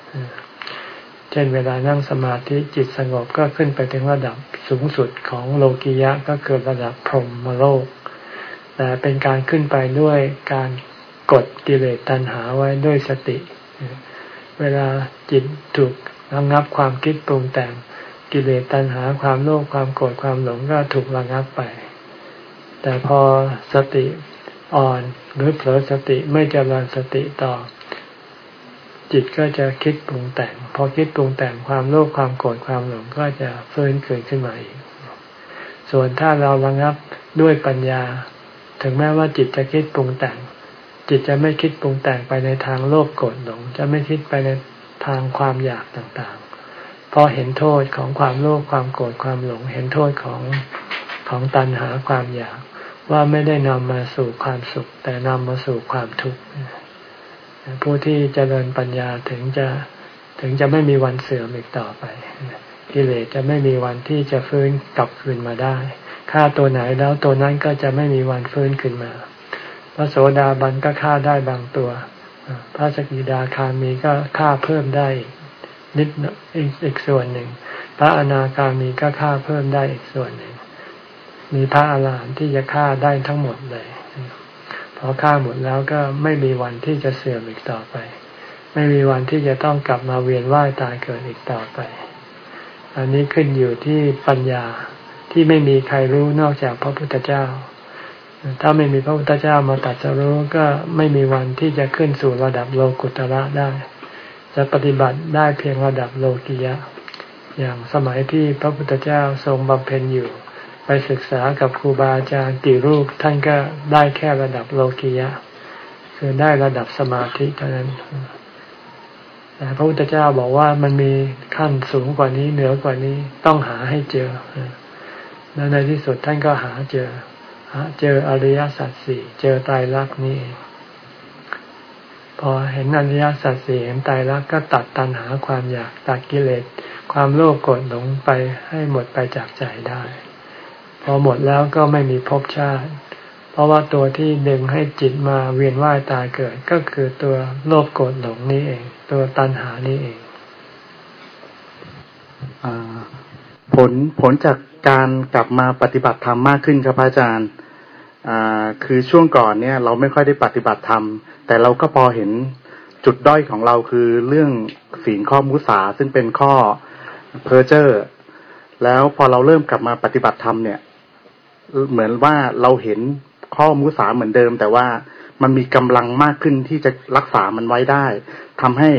เช่นเวลานั่งสมาธิจิตสงบก็ขึ้นไปถึงระดับสูงสุดของโลกิยะก็คือระดับพรหมโลก แต่เป็นการขึ้นไปด้วยการกดกิเลสตัณหาไว้ด้วยสติ เวลาจิตถูกระงับความคิดปรุงแต่ง กิเลสตัณหาความโลภความโกรธความหลงก็ถูกระงับไป แต่พอสติอ่อนหรือเผลอสติไม่เจริญสติต่อ จิตก็จะคิดปรุงแต่ง พอคิดปรุงแต่งความโลภความโกรธความหลงก็จะฟื้นเกิดขึ้นมาอีก ส่วนถ้าเราระงับด้วยปัญญา ถึงแม้ว่าจิตจะคิดปรุงแต่ง จิตจะไม่คิดปรุงแต่งไปในทางโลภโกรธหลง จะไม่คิดไปในทางความอยากต่าง เพราะเห็นโทษของความโลภความโกรธความหลง เห็นโทษของของตัณหาความอยากว่าไม่ได้นำมาสู่ความสุข แต่นำมาสู่ความทุกข์ผู้ที่จเจริญปัญญาถึงจะถึงจะไม่มีวันเสื่อมอีกต่อไปกิเลสจะไม่มีวันที่จะฟื้นกลับคืนมาได้ฆ่าตัวไหนแล้วตัวนั้นก็จะไม่มีวันฟื้นขึ้นมา พระโสดาบันก็ฆ่าได้บางตัว พระสกิดาคามีก็ฆ่าเพิ่มได้ นิดอีกส่วนหนึ่ง พระอนาคามีก็ฆ่าเพิ่มได้อีกส่วนหนึ่ง มีพระอาหารหันต์ที่จะฆ่าได้ทั้งหมดเลยพอฆ่าหมดแล้วก็ไม่มีวันที่จะเสื่อมอีกต่อไป ไม่มีวันที่จะต้องกลับมาเวียนว่ายตายเกิดอีกต่อไป อันนี้ขึ้นอยู่ที่ปัญญาที่ไม่มีใครรู้นอกจากพระพุทธเจ้า ถ้าไม่มีพระพุทธเจ้ามาตัดสรู้ก็ไม่มีวันที่จะขึ้นสู่ระดับโลกุตระได้ จะปฏิบัติได้เพียงระดับโลกิยะ อย่างสมัยที่พระพุทธเจ้าทรงบำเพ็ญอยู่ ไปศึกษากับครูบาอาจารย์กี่รูปท่านก็ได้แค่ระดับโลกิยะ คือได้ระดับสมาธิเท่านั้นแต่พระพุทธเจ้าบอกว่ามันมีขั้นสูงกว่านี้เหนือกว่านี้ต้องหาให้เจอแล้วในที่สุดท่านก็หาเจอหาเจออริยสัจสี่เจอตายรักนี่ พอเห็นอริยสัจสี่เห็นตายรักก็ตัดตัณหาความอยากตัดกิเลสความโลภโกรธหลงไปให้หมดไปจากใจได้ พอหมดแล้วก็ไม่มีภพชาติ เพราะว่าตัวที่ดึงให้จิตมาเวียนว่ายตายเกิดก็คือตัวโลภโกรธหลงนี้เอง ตัวตัณหานี้เองอผลผลจากการกลับมาปฏิบัติธรรมมากขึ้นครับอาจารย์คือช่วงก่อนเนี่ย เราไม่ค่อยได้ปฏิบัติธรรม แต่เราก็พอเห็นจุดด้อยของเราคือเรื่องศีลข้อมุสาซึ่งเป็นข้อเพอร์เจอร์แล้วพอเราเริ่มกลับมาปฏิบัติธรรมเนี่ย เหมือนว่าเราเห็นข้อมุสาเหมือนเดิม แต่ว่ามันมีกำลังมากขึ้นที่จะรักษามันไว้ได้ทำให้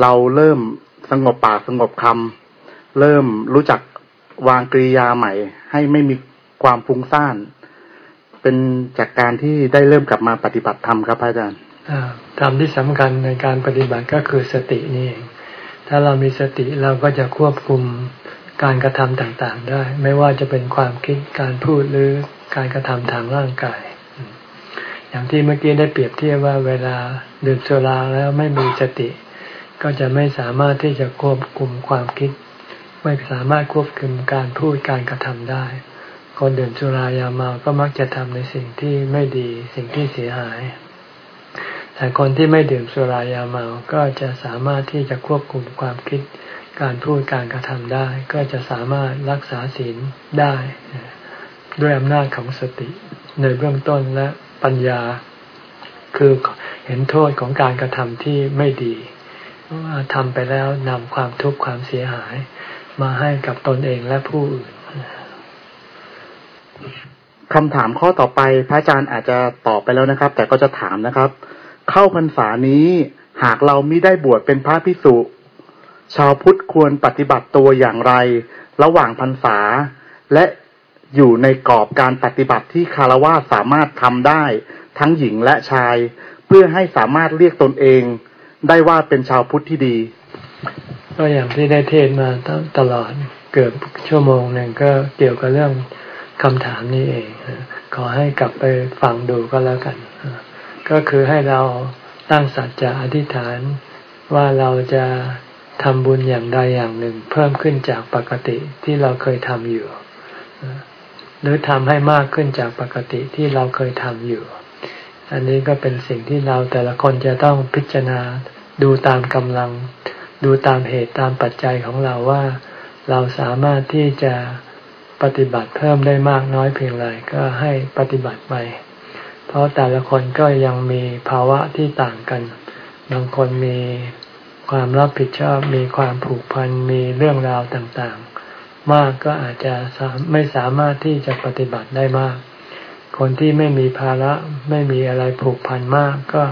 เราเริ่มสงบปากสงบคำเริ่มรู้จักวางกริยาใหม่ ให้ไม่มีความฟุ้งซ่าน เป็นจากการที่ได้เริ่มกลับมาปฏิบัติธรรมครับอาจารย์ธรรมที่สำคัญในการปฏิบัติก็คือสตินี่เองถ้าเรามีสติเราก็จะควบคุมการกระทำต่างๆ ได้ ไม่ว่าจะเป็นความคิดการพูดหรือการกระทำทางร่างกาย อย่างที่เมื่อกี้ได้เปรียบเทียบว่าเวลาดื่มสุราแล้วไม่มีสติ ก็จะไม่สามารถที่จะควบคุมความคิด ไม่สามารถควบคุมการพูดการกระทำได้ คนดื่มสุรายาเมาก็มักจะทำในสิ่งที่ไม่ดีสิ่งที่เสียหาย แต่คนที่ไม่ดื่มสุรายาเมาก็จะสามารถที่จะควบคุมความคิดการพูดการกระทำได้ ก็จะสามารถรักษาศีลได้ ด้วยอำนาจของสติในเบื้องต้นและปัญญา คือเห็นโทษของการกระทำที่ไม่ดีว่าทำไปแล้วนำความทุกข์ความเสียหาย มาให้กับตนเองและผู้อื่น คำถามข้อต่อไปพระอาจารย์อาจจะตอบไปแล้วนะครับ แต่ก็จะถามนะครับ เข้าพรรษานี้หากเราไม่ได้บวชเป็นพระพิสุชาวพุทธควรปฏิบัติตัวอย่างไร ระหว่างพรรษา และอยู่ในกรอบการปฏิบัติที่คารวะสามารถทำได้ ทั้งหญิงและชาย เพื่อให้สามารถเรียกตนเอง ได้ว่าเป็นชาวพุทธที่ดี ก็อย่างที่ได้เทศมาตลอดเกือบชั่วโมงหนึ่งก็เกี่ยวกับเรื่อง คำถามนี้เอง ขอให้กลับไปฟังดูก็แล้วกัน ก็คือให้เราตั้งสัจจะอธิษฐานว่าเราจะทำบุญอย่างใดอย่างหนึ่ง เพิ่มขึ้นจากปกติที่เราเคยทำอยู่ หรือทำให้มากขึ้นจากปกติที่เราเคยทำอยู่ อันนี้ก็เป็นสิ่งที่เราแต่ละคนจะต้องพิจารณาดูตามกำลัง ดูตามเหตุตามปัจจัยของเราว่า เราสามารถที่จะ ปฏิบัติเพิ่มได้มากน้อยเพียงไรก็ให้ปฏิบัติไป เพราะแต่ละคนก็ยังมีภาวะที่ต่างกัน บางคนมีความรับผิดชอบมีความผูกพันมีเรื่องราวต่างๆ มากก็อาจจะไม่สามารถที่จะปฏิบัติได้มาก คนที่ไม่มีภาระไม่มีอะไรผูกพันมากก็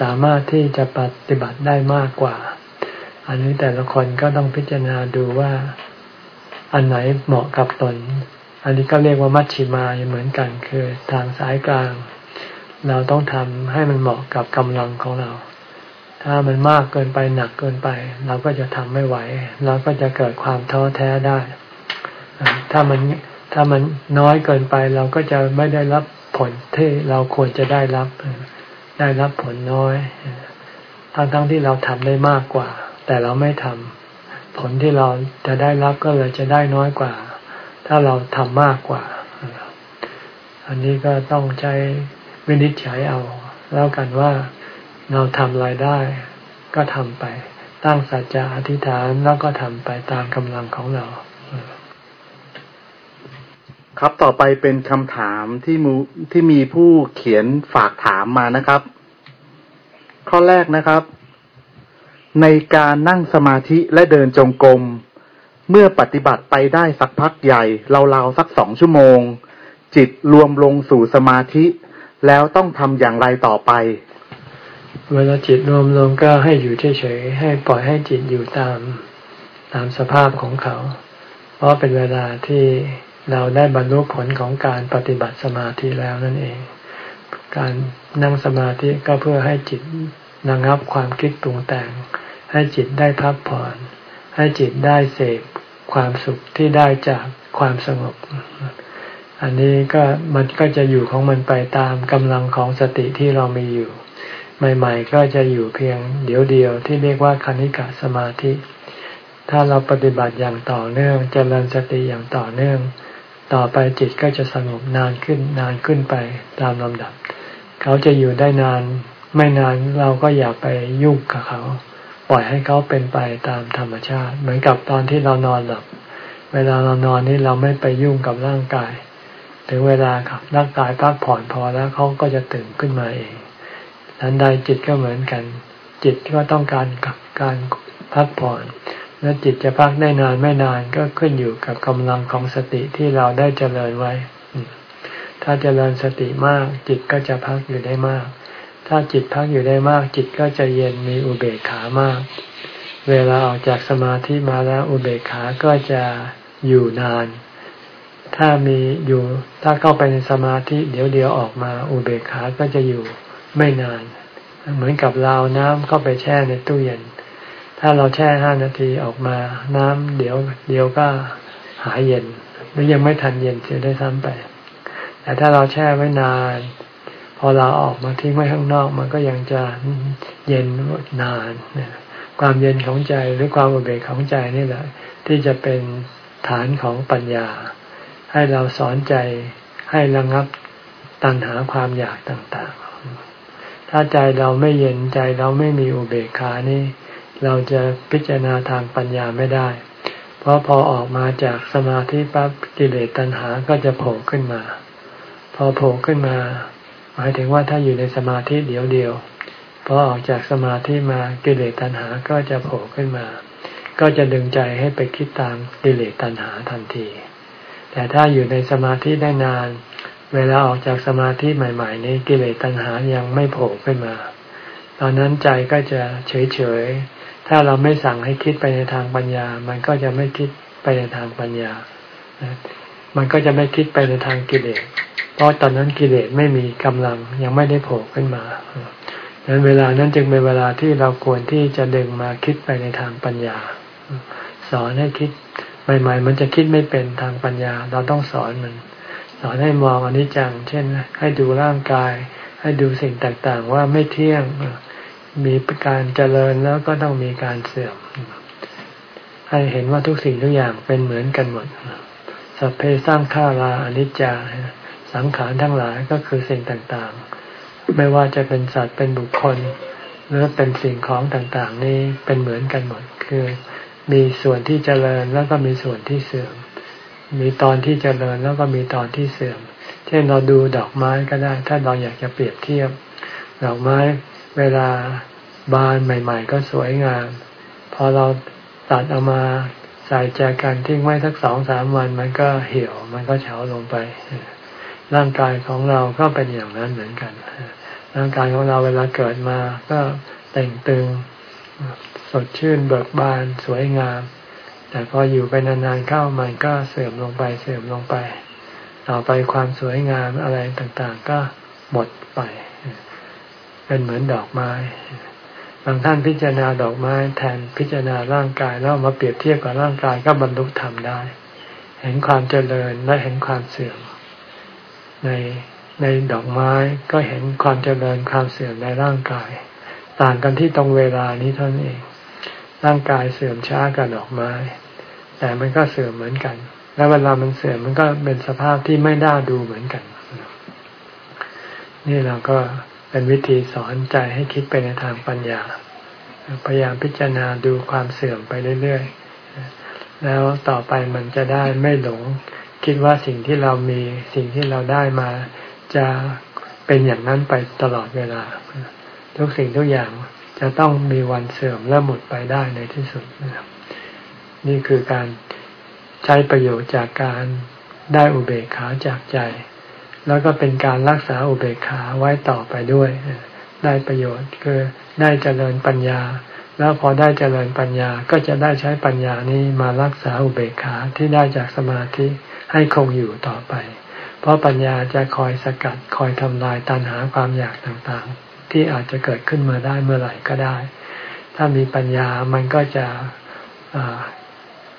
สามารถที่จะปฏิบัติได้มากกว่า อันนี้แต่ละคนก็ต้องพิจารณาดูว่า อันไหนเหมาะกับตน อันนี้ก็เรียกว่ามัชชิมาเหมือนกันคือทางสายกลาง เราต้องทำให้มันเหมาะกับกำลังของเรา ถ้ามันมากเกินไปหนักเกินไป เราก็จะทำไม่ไหว เราก็จะเกิดความท้อแท้ได้ ถ้ามันถ้ามันน้อยเกินไปเราก็จะไม่ได้รับผลที่เราควรจะได้รับ ได้รับผลน้อย ทั้งทั้งที่เราทำได้มากกว่า แต่เราไม่ทำ ผลที่เราจะได้รับก็เลยจะได้น้อยกว่า ถ้าเราทำมากกว่า อันนี้ก็ต้องใช้วินิจฉัยเอา แล้วกันว่าเราทำรายได้ ก็ทำไป ตั้งสัจจะอธิษฐานแล้วก็ทำไปตามกำลังของเรา ครับต่อไปเป็นคำถามที่มูที่มีผู้เขียนฝากถามมานะครับ ข้อแรกนะครับ ในการนั่งสมาธิและเดินจงกรม เมื่อปฏิบัติไปได้สักพักใหญ่ราวๆสักสองชั่วโมง จิตรวมลงสู่สมาธิ แล้วต้องทำอย่างไรต่อไป เวลาจิตรวมลงก็ให้อยู่เฉยๆให้ปล่อยให้จิตอยู่ตามตามสภาพของเขา เพราะเป็นเวลาที่เราได้บรรลุผลของการปฏิบัติสมาธิแล้วนั่นเอง การนั่งสมาธิก็เพื่อให้จิตระงับความคิดปรุงแต่ง ให้จิตได้พักผ่อน ให้จิตได้เสพความสุขที่ได้จากความสงบ อันนี้ก็มันก็จะอยู่ของมันไปตามกำลังของสติที่เรามีอยู่ ใหม่ ๆ ก็จะอยู่เพียงเดียวเดียวที่เรียกว่าคณิกะสมาธิ ถ้าเราปฏิบัติอย่างต่อเนื่องจเจริญสติอย่างต่อเนื่อง ต่อไปจิตก็จะสงบนานขึ้นนานขึ้นไปตามลำดับ เขาจะอยู่ได้นานไม่นานเราก็อย่าไปยุ่งกับเขา ปล่อยให้เขาเป็นไปตามธรรมชาติ เหมือนกับตอนที่เรานอนหลับ เวลาเรานอนนี่เราไม่ไปยุ่งกับร่างกาย ถึงเวลาครับร่างกายพักผ่อนพอแล้วเขาก็จะตื่นขึ้นมาเองทันใดจิตก็เหมือนกัน จิตก็ต้องการกับการพักผ่อน และจิตจะพักได้นานไม่นานก็ขึ้นอยู่กับกำลังของสติที่เราได้เจริญไว้ ถ้าเจริญสติมากจิตก็จะพักอยู่ได้มาก ถ้าจิตพักอยู่ได้มากจิตก็จะเย็นมีอุเบกขามาก เวลาออกจากสมาธิมาแล้วอุเบกขาก็จะอยู่นาน ถ้ามีอยู่ถ้าเข้าไปในสมาธิเดี๋ยวเดียวออกมาอุเบกขาก็จะอยู่ไม่นาน เหมือนกับเราน้ำเข้าไปแช่ในตู้เย็น ถ้าเราแช่ห้านาทีออกมาน้ำเดี๋ยวเดียวก็หายเย็น หรือยังไม่ทันเย็นเสียได้ซ้ำไป แต่ถ้าเราแช่ไว้นาน พอเราออกมาทิ้งไว้ข้างนอกมันก็ยังจะเย็นนานความเย็นของใจหรือความอุเบกของใจนี่แหละ ที่จะเป็นฐานของปัญญา ให้เราสอนใจให้ระงับตัณหาความอยากต่างๆ ถ้าใจเราไม่เย็นใจเราไม่มีอุเบกขานี่ เราจะพิจารณาทางปัญญาไม่ได้ เพราะพอออกมาจากสมาธิปั๊บกิเลสตัณหาก็จะโผล่ขึ้นมา พอโผล่ขึ้นมา หมายถึงว่าถ้าอยู่ในสมาธิเดียวเดียวพอออกจากสมาธิมากิเลสตัณหาก็จะโผล่ขึ้นมา ก็จะดึงใจให้ไปคิดตามกิเลสตัณหาทันที แต่ถ้าอยู่ในสมาธิได้นาน เวลาออกจากสมาธิใหม่ ๆ นี้กิเลสตัณหายังไม่โผล่ขึ้นมา ตอนนั้นใจก็จะเฉยๆ ถ้าเราไม่สั่งให้คิดไปในทางปัญญา มันก็จะไม่คิดไปในทางปัญญา มันก็จะไม่คิดไปในทางกิเลส เพราะตอนนั้นกิเลสไม่มีกำลังยังไม่ได้โผล่ขึ้นมาดังนั้นเวลานั้นจึงเป็นเวลาที่เราควรที่จะดึงมาคิดไปในทางปัญญา สอนให้คิดใหม่ ๆ มันจะคิดไม่เป็นทางปัญญา เราต้องสอนมัน สอนให้มองอนิจจัง เช่น ให้ดูร่างกาย ให้ดูสิ่งต่างๆ ว่าไม่เที่ยงมีการเจริญแล้วก็ต้องมีการเสื่อม ให้เห็นว่าทุกสิ่งทุกอย่างเป็นเหมือนกันหมด สัพเพสร้างข้าราอนิจจาสังขารทั้งหลายก็คือสิ่งต่างๆ ไม่ว่าจะเป็นสัตว์เป็นบุคคล หรือเป็นสิ่งของต่างๆ นี่เป็นเหมือนกันหมดคือ มีส่วนที่เจริญแล้วก็มีส่วนที่เสื่อม มีตอนที่เจริญแล้วก็มีตอนที่เสื่อม เช่นเราดูดอกไม้ก็ได้ ถ้าเราอยากจะเปรียบเทียบ ดอกไม้เวลาบานใหม่ ๆ ก็สวยงาม พอเราตัดเอามา ใส่แจกันทิ้งไว้สักสองสามวันมันก็เหี่ยว มันก็เฉาลงไป ร่างกายของเราก็เป็นอย่างนั้นเหมือนกัน ร่างกายของเราเวลาเกิดมาก็แต่งตึงสดชื่นเบิกบานสวยงาม แต่พออยู่ไปนานๆเข้ามันก็เสื่อมลงไปเสื่อมลงไป ต่อไปความสวยงามอะไรต่างๆ ก็หมดไป เป็นเหมือนดอกไม้ บางท่านพิจารณาดอกไม้แทนพิจารณาร่างกายแล้วมาเปรียบเทียบกับร่างกายก็บรรลุธรรมได้ เห็นความเจริญและเห็นความเสื่อม ในในดอกไม้ก็เห็นความเจริญความเสื่อมในร่างกาย ต่างกันที่ตรงเวลานี้เท่านั้นเอง ร่างกายเสื่อมช้ากับดอกไม้ แต่มันก็เสื่อมเหมือนกัน และเวลามันเสื่อมมันก็เป็นสภาพที่ไม่น่าดูเหมือนกัน นี่เราก็ เป็นวิธีสอนใจให้คิดไปในทางปัญญา พยายามพิจารณาดูความเสื่อมไปเรื่อยๆ แล้วต่อไปมันจะได้ไม่หลง คิดว่าสิ่งที่เรามีสิ่งที่เราได้มาจะเป็นอย่างนั้นไปตลอดเวลา ทุกสิ่งทุกอย่างจะต้องมีวันเสื่อมและหมดไปได้ในที่สุดนะครับนี่คือการใช้ประโยชน์จากการได้อุเบกขาจากใจ แล้วก็เป็นการรักษาอุเบกขาไว้ต่อไปด้วย ได้ประโยชน์คือได้เจริญปัญญา แล้วพอได้เจริญปัญญาก็จะได้ใช้ปัญญานี้มารักษาอุเบกขาที่ได้จากสมาธิให้คงอยู่ต่อไป เพราะปัญญาจะคอยสกัดคอยทำลายตัณหาความอยากต่างๆ ที่อาจจะเกิดขึ้นมาได้เมื่อไหร่ก็ได้ ถ้ามีปัญญามันก็จะ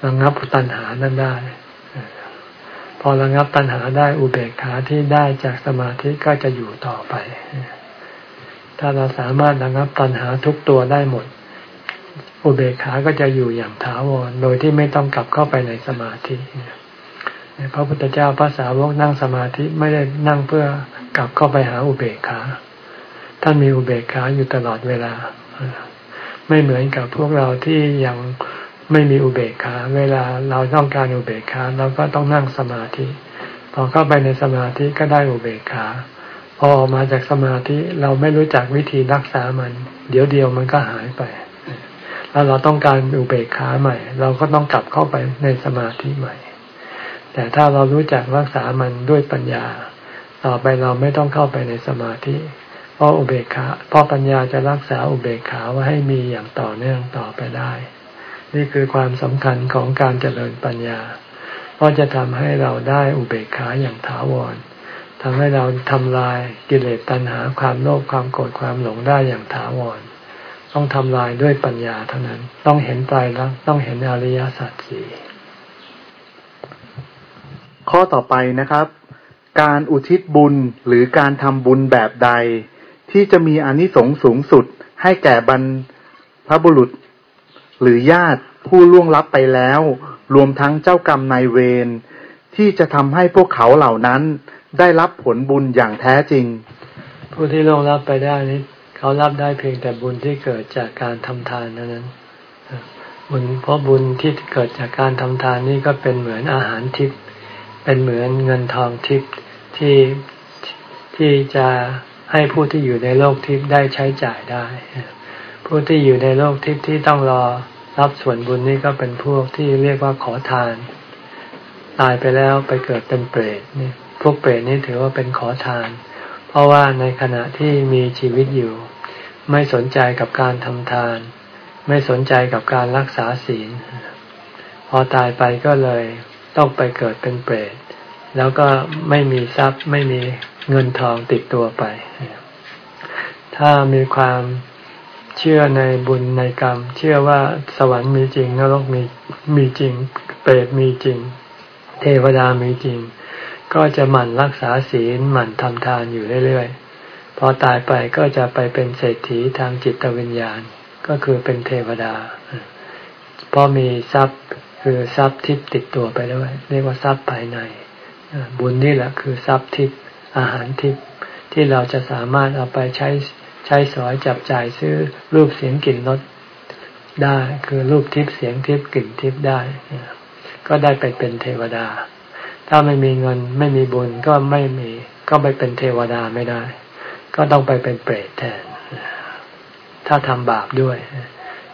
ระงับตัณหานั้นได้ พอระงับตัณหาได้อุเบกขาที่ได้จากสมาธิก็จะอยู่ต่อไป ถ้าเราสามารถระงับตัณหาทุกตัวได้หมด อุเบกขาก็จะอยู่อย่างถาวรโดยที่ไม่ต้องกลับเข้าไปในสมาธิพระพุทธเจ้าพระสาวกนั่งสมาธิไม่ได้นั่งเพื่อกลับเข้าไปหาอุเบกขา ท่านมีอุเบกขาอยู่ตลอดเวลา ไม่เหมือนกับพวกเราที่ยัง ไม่มีอุเบกขา เวลาเราต้องการอุเบกขาเราก็ต้องนั่งสมาธิ พอเข้าไปในสมาธิก็ได้อุเบกขา พอออกมาจากสมาธิเราไม่รู้จักวิธีรักษามัน เดี๋ยวเดียวมันก็หายไป แล้วเราต้องการอุเบกขาใหม่ เราก็ต้องกลับเข้าไปในสมาธิใหม่ แต่ถ้าเรารู้จักรักษามันด้วยปัญญา ต่อไปเราไม่ต้องเข้าไปในสมาธิเพราะอุเบกขาเพราะปัญญาจะรักษาอุเบกขาไว้ให้มีอย่างต่อเนื่องต่อไปได้ นี่คือความสำคัญของการเจริญปัญญา เพราะจะทำให้เราได้อุเบกขาอย่างถาวรทำให้เราทำลายกิเลสตัณหาความโลภความโกรธความหลงได้อย่างถาวร ต้องทำลายด้วยปัญญาเท่านั้น ต้องเห็นไตรลักษณ์ต้องเห็นอริยสัจสี่ข้อต่อไปนะครับ การอุทิศบุญหรือการทำบุญแบบใด ที่จะมีอนิสงส์สูงสุดให้แก่บรรพบุรุษ หรือญาติผู้ล่วงลับไปแล้ว รวมทั้งเจ้ากรรมนายเวรที่จะทำให้พวกเขาเหล่านั้น ได้รับผลบุญอย่างแท้จริง ผู้ที่ล่วงลับไปได้นี้เขารับได้เพียงแต่บุญที่เกิดจากการทำทานนั้นบุญเพราะบุญที่เกิดจากการทำทานนี่ก็เป็นเหมือนอาหารทิพย์เป็นเหมือนเงินทองทิพย์ที่ที่จะให้ผู้ที่อยู่ในโลกทิพย์ได้ใช้จ่ายได้ ผู้ที่อยู่ในโลกทิพย์ที่ต้องรอรับส่วนบุญนี่ก็เป็นพวกที่เรียกว่าขอทาน ตายไปแล้วไปเกิดเป็นเปรตนี่พวกเปรตนี่ถือว่าเป็นขอทาน เพราะว่าในขณะที่มีชีวิตอยู่ ไม่สนใจกับการทำทาน ไม่สนใจกับการรักษาศีล พอตายไปก็เลยต้องไปเกิดเป็นเปรต แล้วก็ไม่มีทรัพย์ไม่มีเงินทองติดตัวไป ถ้ามีความ เชื่อในบุญในกรรม เชื่อว่าสวรรค์มีจริงนรกมีมีจริง เปรตมีจริง เทวดามีจริง ก็จะหมั่นรักษาศีลหมั่นทำทานอยู่เรื่อยๆพอตายไปก็จะไปเป็นเศรษฐีทางจิตวิญญาณก็คือเป็นเทวดาเพราะมีทรัพย์คือทรัพย์ทิพย์ติดตัวไปด้วยเรียกว่าทรัพย์ภายในบุญนี่แหละคือทรัพย์ทิพย์อาหารทิพย์ที่เราจะสามารถเอาไปใช้ ใช้สอยจับจ่ายซื้อรูปเสียงกลิ่นรสได้ คือรูปทิพย์เสียงทิพย์กลิ่นทิพย์ได้ ก็ได้ไปเป็นเทวดา ถ้าไม่มีเงินไม่มีบุญก็ไม่มีก็ไปเป็นเทวดาไม่ได้ ก็ต้องไปเป็นเปรตแทน ถ้าทำบาปด้วย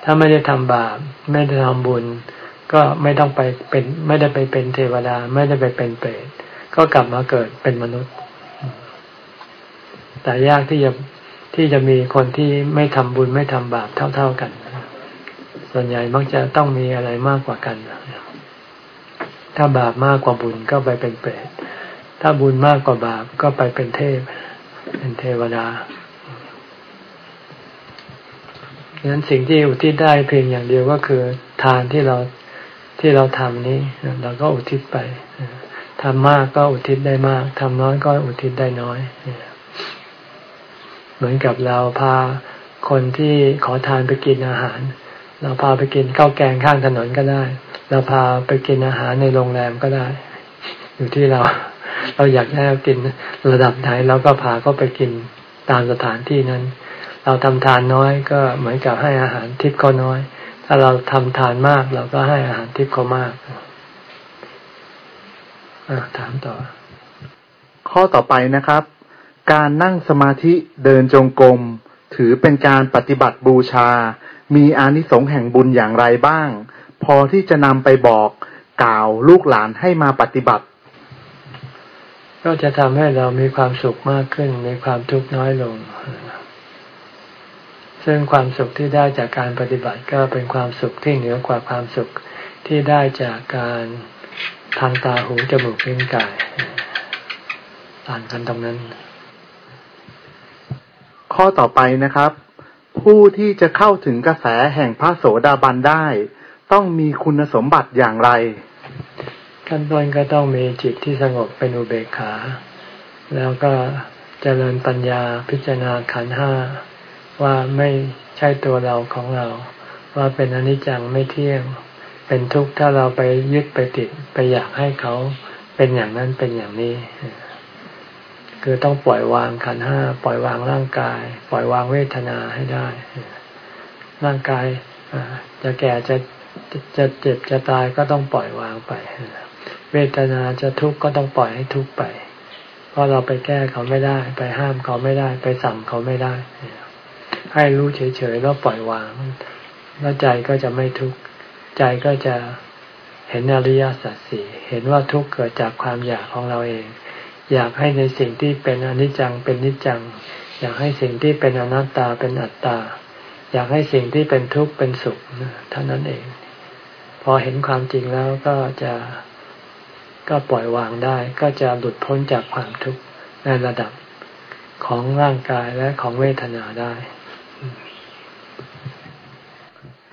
ถ้าไม่ได้ทำบาป ไม่ได้ทำบุญ ก็ไม่ต้องไปเป็น ไม่ได้ไปเป็นเทวดา ไม่ได้ไปเป็นเปรตก็กลับมาเกิดเป็นมนุษย์ แต่ยากที่จะ ที่จะมีคนที่ไม่ทำบุญไม่ทำบาปเท่า ๆกัน ส่วนใหญ่มักจะต้องมีอะไรมากกว่ากัน ถ้าบาปมากกว่าบุญก็ไปเป็นเปรต ถ้าบุญมากกว่าบาปก็ไปเป็นเทพ เป็นเทวดาดังนั้นสิ่งที่อุทิศได้เพียงอย่างเดียวก็คือ ทานที่เราที่เราทำนี้เราก็อุทิศไปทำมากก็อุทิศได้มากทำน้อยก็อุทิศได้น้อย เหมือนกับเราพาคนที่ขอทานไปกินอาหาร เราพาไปกินข้าวแกงข้างถนนก็ได้ เราพาไปกินอาหารในโรงแรมก็ได้ อยู่ที่เรา เราอยากให้เขากินระดับไหนเราก็พาเขาไปกินตามสถานที่นั้น เราทำทานน้อยก็เหมือนกับให้อาหารทิพย์เขาน้อย ถ้าเราทำทานมากเราก็ให้อาหารทิพย์เขามากถามต่อ ข้อต่อไปนะครับ การนั่งสมาธิเดินจงกรมถือเป็นการปฏิบัติบูชา มีอานิสงส์แห่งบุญอย่างไรบ้าง พอที่จะนำไปบอกกล่าวลูกหลานให้มาปฏิบัติ ก็จะทำให้เรามีความสุขมากขึ้น มีความทุกข์น้อยลง ซึ่งความสุขที่ได้จากการปฏิบัติก็เป็นความสุขที่เหนือกว่าความสุขที่ได้จากการทางตาหูจมูกลิ้นกายต่างกันตรงนั้น ข้อต่อไปนะครับ ผู้ที่จะเข้าถึงกระแสแห่งพระโสดาบันได้ ต้องมีคุณสมบัติอย่างไร ขั้นต้นก็ต้องมีจิตที่สงบเป็นอุเบกขา แล้วก็เจริญปัญญาพิจารณาขันห้าว่าไม่ใช่ตัวเราของเรา ว่าเป็นอนิจจังไม่เที่ยง เป็นทุกข์ถ้าเราไปยึดไปติดไปอยากให้เขาเป็นอย่างนั้นเป็นอย่างนี้ คือต้องปล่อยวางขันห้าปล่อยวางร่างกาย ปล่อยวางเวทนาให้ได้ ร่างกายจะแก่จะจะเจ็บจะตายก็ต้องปล่อยวางไป เวทนาจะทุกข์ก็ต้องปล่อยให้ทุกข์ไป เพราะเราไปแก้เขาไม่ได้ ไปห้ามเขาไม่ได้ ไปสั่งเขาไม่ได้ ให้รู้เฉยๆแล้วปล่อยวาง แล้วใจก็จะไม่ทุกข์ใจก็จะเห็นอริยสัจสี่เห็นว่าทุกข์เกิดจากความอยากของเราเอง อยากให้ในสิ่งที่เป็นอนิจจังเป็นนิจจัง อยากให้สิ่งที่เป็นอนัตตาเป็นอัตตา อยากให้สิ่งที่เป็นทุกข์เป็นสุขเท่านั้นเอง พอเห็นความจริงแล้วก็จะก็ปล่อยวางได้ ก็จะหลุดพ้นจากความทุกข์ในระดับของร่างกายและของเวทนาได้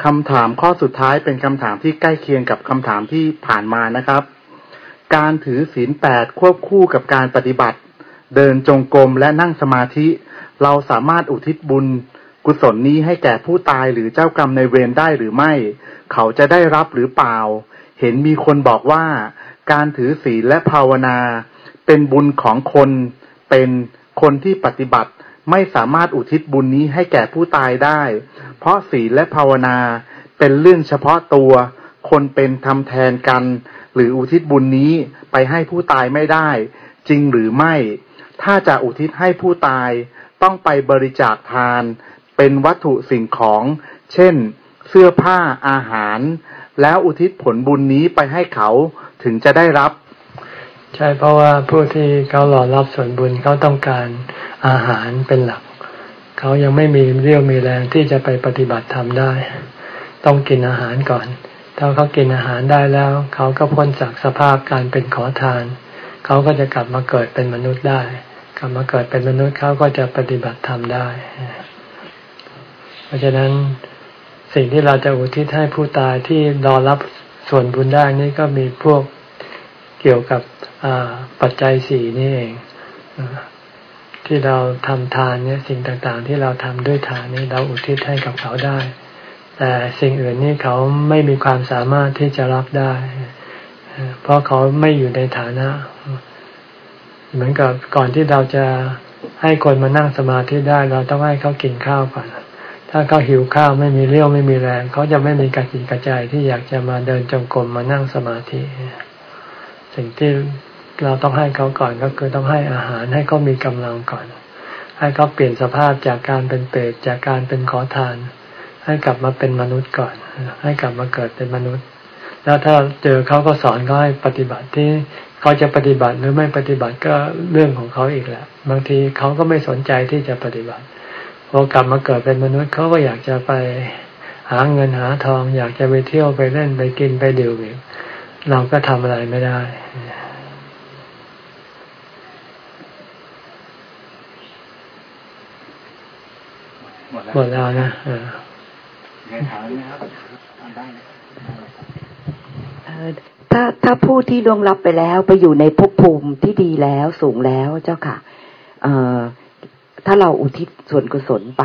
คำถามข้อสุดท้ายเป็นคำถามที่ใกล้เคียงกับคำถามที่ผ่านมานะครับ การถือศีลแปดควบคู่กับการปฏิบัติ เดินจงกรมและนั่งสมาธิ เราสามารถอุทิศบุญ กุศลนี้ให้แก่ผู้ตายหรือเจ้ากรรมในเวรได้หรือไม่ เขาจะได้รับหรือเปล่า เห็นมีคนบอกว่า การถือศีลและภาวนา เป็นบุญของคน เป็นคนที่ปฏิบัติไม่สามารถอุทิศบุญนี้ให้แก่ผู้ตายได้ เพราะศีลและภาวนาเป็นเรื่องเฉพาะตัว คนเป็นทำแทนกัน หรืออุทิศบุญนี้ไปให้ผู้ตายไม่ได้ จริงหรือไม่ ถ้าจะอุทิศให้ผู้ตายต้องไปบริจาคทาน เป็นวัตถุสิ่งของ เช่น เสื้อผ้าอาหาร แล้วอุทิศผลบุญนี้ไปให้เขาถึงจะได้รับ ใช่เพราะว่าผู้ที่เขาหล่อรับส่วนบุญเขาต้องการอาหารเป็นหลัก เขายังไม่มีเรี่ยวมีแรงที่จะไปปฏิบัติธรรมได้ ต้องกินอาหารก่อน ถ้าเขากินอาหารได้แล้ว เขาก็พ้นจากสภาพการเป็นขอทาน เขาก็จะกลับมาเกิดเป็นมนุษย์ได้ กลับมาเกิดเป็นมนุษย์เขาก็จะปฏิบัติธรรมได้ เพราะฉะนั้นสิ่งที่เราจะอุทิศให้ผู้ตายที่รอรับส่วนบุญได้นี่ก็มีพวกเกี่ยวกับปัจจัยสี่นี่เองที่เราทำทานเนี่ยสิ่งต่างๆ ที่เราทำด้วยทานนี้เราอุทิศให้กับเขาได้ แต่สิ่งอื่นนี่เขาไม่มีความสามารถที่จะรับได้ เพราะเขาไม่อยู่ในฐานะ เหมือนกับก่อนที่เราจะให้คนมานั่งสมาธิได้ เราต้องให้เขากินข้าวก่อน ถ้าเขาหิวข้าวไม่มีเรี่ยวไม่มีแรงเขาจะไม่มีกระจิกระใจที่อยากจะมาเดินจงกรมมานั่งสมาธิ สิ่งที่เราต้องให้เขาก่อนก็คือต้องให้อาหารให้เขามีกำลังก่อน ให้เขาเปลี่ยนสภาพจากการเป็นเปรตจากการเป็นขอทาน ให้กลับมาเป็นมนุษย์ก่อน ให้กลับมาเกิดเป็นมนุษย์ แล้วถ้าเจอเขาก็สอนเขาให้ปฏิบัติที่เขาจะปฏิบัติหรือไม่ปฏิบัติก็เรื่องของเขาอีกแหละบางทีเขาก็ไม่สนใจที่จะปฏิบัติพอกลับมาเกิดเป็นมนุษย์เขาก็อยากจะไปหาเงินหาทอง อยากจะไปเที่ยวไปเล่นไปกินไปดื่มอีกเราก็ทำอะไรไม่ได้หมดแล้วนะ ถ้าถ้าผู้ที่ล่วงลับไปแล้วไปอยู่ในภพภูมิที่ดีแล้วสูงแล้วเจ้าค่ะเอ่อถ้าเราอุทิศส่วนกุศลไป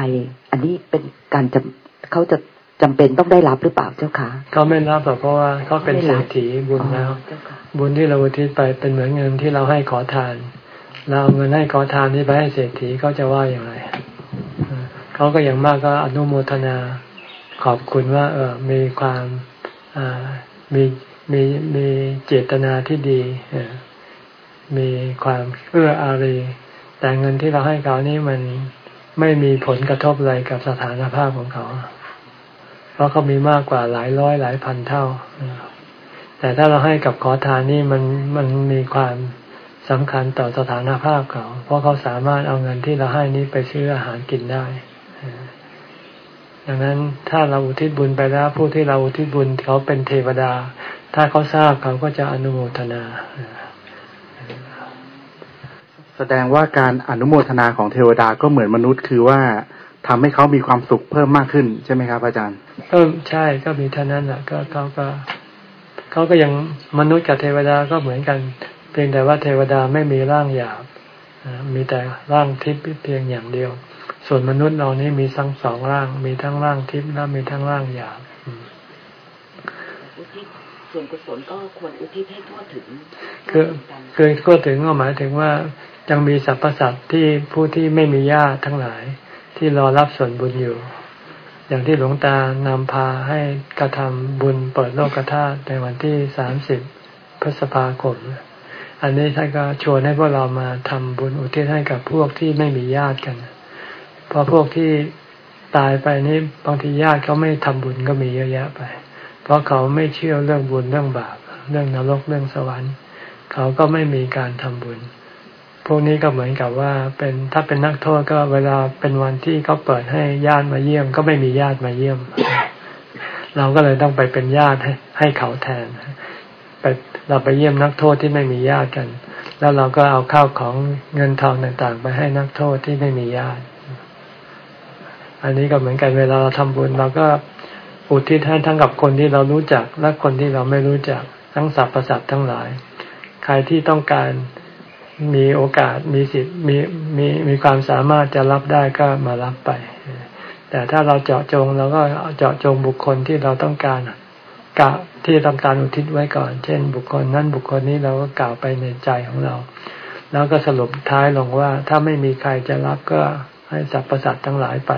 อันนี้เป็นการจำเขาจะจำเป็นต้องได้รับหรือเปล่าเจ้าคะเขาไม่รับเพราะว่าเขาเป็นเศรษฐีบุญแล้ว บุญที่เราอุทิศไปเป็นเหมือนเงินที่เราให้ขอทาน เราเอาเงินให้ขอทานนี้ไปให้เศรษฐีเขาจะว่าอย่างไรเขาก็อย่างมากก็อนุโมทนา ขอบคุณว่าเออมีความมีมีมีเจตนาที่ดีมีความเอื้ออารีแต่เงินที่เราให้เขานี่มันไม่มีผลกระทบอะไรกับสถานภาพของเขา เพราะเขามีมากกว่าหลายร้อยหลายพันเท่า แต่ถ้าเราให้กับขอทานนี่มันมันมีความสำคัญต่อสถานภาพเขา เพราะเขาสามารถเอาเงินที่เราให้นี้ไปซื้ออาหารกินได้ ดังนั้นถ้าเราอุทิศบุญไปแล้วผู้ที่เราอุทิศบุญเขาเป็นเทวดา ถ้าเขาทราบเขาก็จะอนุโมทนา แสดงว่าการอนุโมทนาของเทวดาก็เหมือนมนุษย์ คือว่าทำให้เขามีความสุขเพิ่มมากขึ้นใช่ไหมครับ อาจารย์เออใช่ก็มีเท่านั้นแหละก็เขาก็เขาก็ยังมนุษย์กับเทวดาก็เหมือนกัน เพียงแต่ว่าเทวดาไม่มีร่างหยาบมีแต่ร่างทิพย์เพียงอย่างเดียว ส่วนมนุษย์เรานี้มีทั้งสองร่าง มีทั้งร่างทิพย์และมีทั้งร่างหยาบส่วนกุศลก็ควรอุทิศให้ทั่วถึง คือคือทั่วถึงก็หมายถึงว่ายังมีสรรพสัตว์ที่ผู้ที่ไม่มีญาติทั้งหลาย ที่รอรับส่วนบุญอยู่ อย่างที่หลวงตานำพาให้กระทำบุญเปิดโลกธาตุในวันที่สามสิบพฤษภาคม อันนี้ท่านก็ชวนให้พวกเรามาทำบุญอุทิศให้กับพวกที่ไม่มีญาติกันเพ ราะพวกที่ตายไปนี่บางทีญาติเขาไม่ทำบุญก็มีเยอะแยะไป เพราะเขาไม่เชื่อเรื่องบุญเรื่องบาป เรื่องนรกเรื่องสวรรค์ เขาก็ไม่มีการทำบุญ พวกนี้ก็เหมือนกับว่าเป็นถ้าเป็นนักโทษก็เวลาเป็นวันที่เขาเปิดให้ญาติมาเยี่ยม ก็ไม่มีญาติมาเยี่ยม เราก็เลยต้องไปเป็นญาติให้ให้เขาแทนไปเราไปเยี่ยมนักโทษที่ไม่มีญาติกัน แล้วเราก็เอาข้าวของเงินทองต่างๆ ไปให้นักโทษที่ไม่มีญาติ อันนี้ก็เหมือนกันเวลาเราทำบุญเราก็อุทิศให้ทั้งกับคนที่เรารู้จักและคนที่เราไม่รู้จักทั้งสรรพสัตว์ทั้งหลาย ใครที่ต้องการมีโอกาสมีสิทธิ์มีมีมีความสามารถจะรับได้ก็มารับไป แต่ถ้าเราเจาะจงเราก็เจาะจงบุคคลที่เราต้องการกะที่ต้องการอุทิศไว้ก่อน เช่น บุคคลนั้นบุคคลนี้เราก็กล่าวไปในใจของเรา แล้วก็สรุปท้ายลงว่าถ้าไม่มีใครจะรับก็ให้สรรพสัตว์ทั้งหลายไป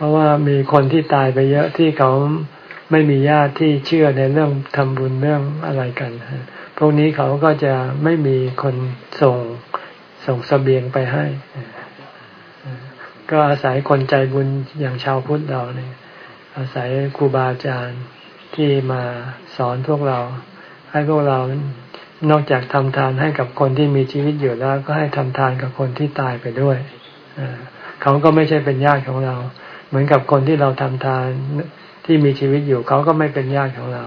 เพราะว่ามีคนที่ตายไปเยอะที่เขาไม่มีญาติที่เชื่อในเรื่องทำบุญเรื่องอะไรกันพวกนี้เขาก็จะไม่มีคนส่งส่งสเสบียงไปให้ ก็อาศัยคนใจบุญอย่างชาวพุทธเราเนี่ย อาศัยครูบาอาจารย์ที่มาสอนพวกเรา ให้พวกเรานอกจากทำทานให้กับคนที่มีชีวิตอยู่แล้ว ก็ให้ทำทานกับคนที่ตายไปด้วยเขาก็ไม่ใช่เป็นญาติของเรา เหมือนกับคนที่เราทำทานที่มีชีวิตอยู่เขาก็ไม่เป็นญาติของเรา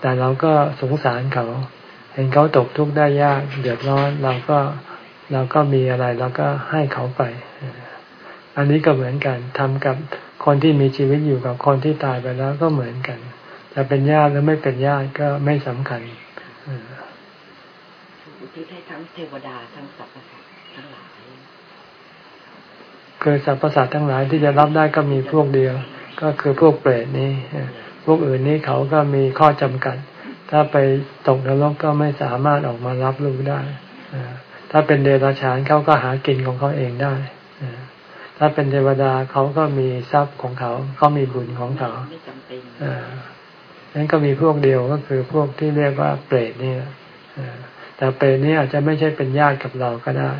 แต่เราก็สงสารเขา เห็นเขาตกทุกข์ได้ยากเดือดร้อนเราก็เราก็มีอะไรเราก็ให้เขาไป อันนี้ก็เหมือนกันทำกับคนที่มีชีวิตอยู่กับคนที่ตายไปแล้วก็เหมือนกัน จะเป็นญาติหรือไม่เป็นญาติก็ไม่สำคัญอุทิศให้ทั้งเทวดาทั้งสรรพสัตว์ทั้งหลาย คือสรรพสัตว์ทั้งหลายที่จะรับได้ก็มีพวกเดียว ก็คือพวกเปรตนี้ พวกอื่นนี้เขาก็มีข้อจำกัด ถ้าไปตกนรกก็ไม่สามารถออกมารับรู้ได้ ถ้าเป็นเดรัจฉานเขาก็หากินของเขาเองได้ ถ้าเป็นเทวดาเขาก็มีทรัพย์ของเขา เขามีบุญของเขาอ่านั้นก็มีพวกเดียวก็คือพวกที่เรียกว่าเปรตนี่แต่เปรตนี่อาจจะไม่ใช่เป็นญาติกับเราก็ได้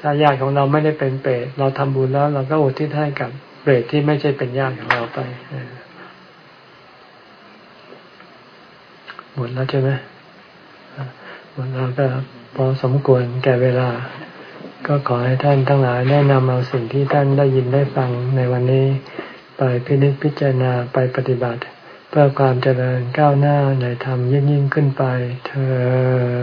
ถ้าญาติของเราไม่ได้เป็นเปรตเราทำบุญแล้ว เราก็อุทิศให้กับเปรตที่ไม่ใช่เป็นญาติของเราไปหมดแล้วใช่ไหมหมดแล้วก็พอสมควรแก่เวลา ก็ขอให้ท่านทั้งหลายแนะนำเอาสิ่งที่ท่านได้ยินได้ฟังในวันนี้ ไปพินิจพิจารณาไปปฏิบัติ เพื่อความเจริญก้าวหน้าในธรรมยิ่งยิ่งขึ้นไปเธอ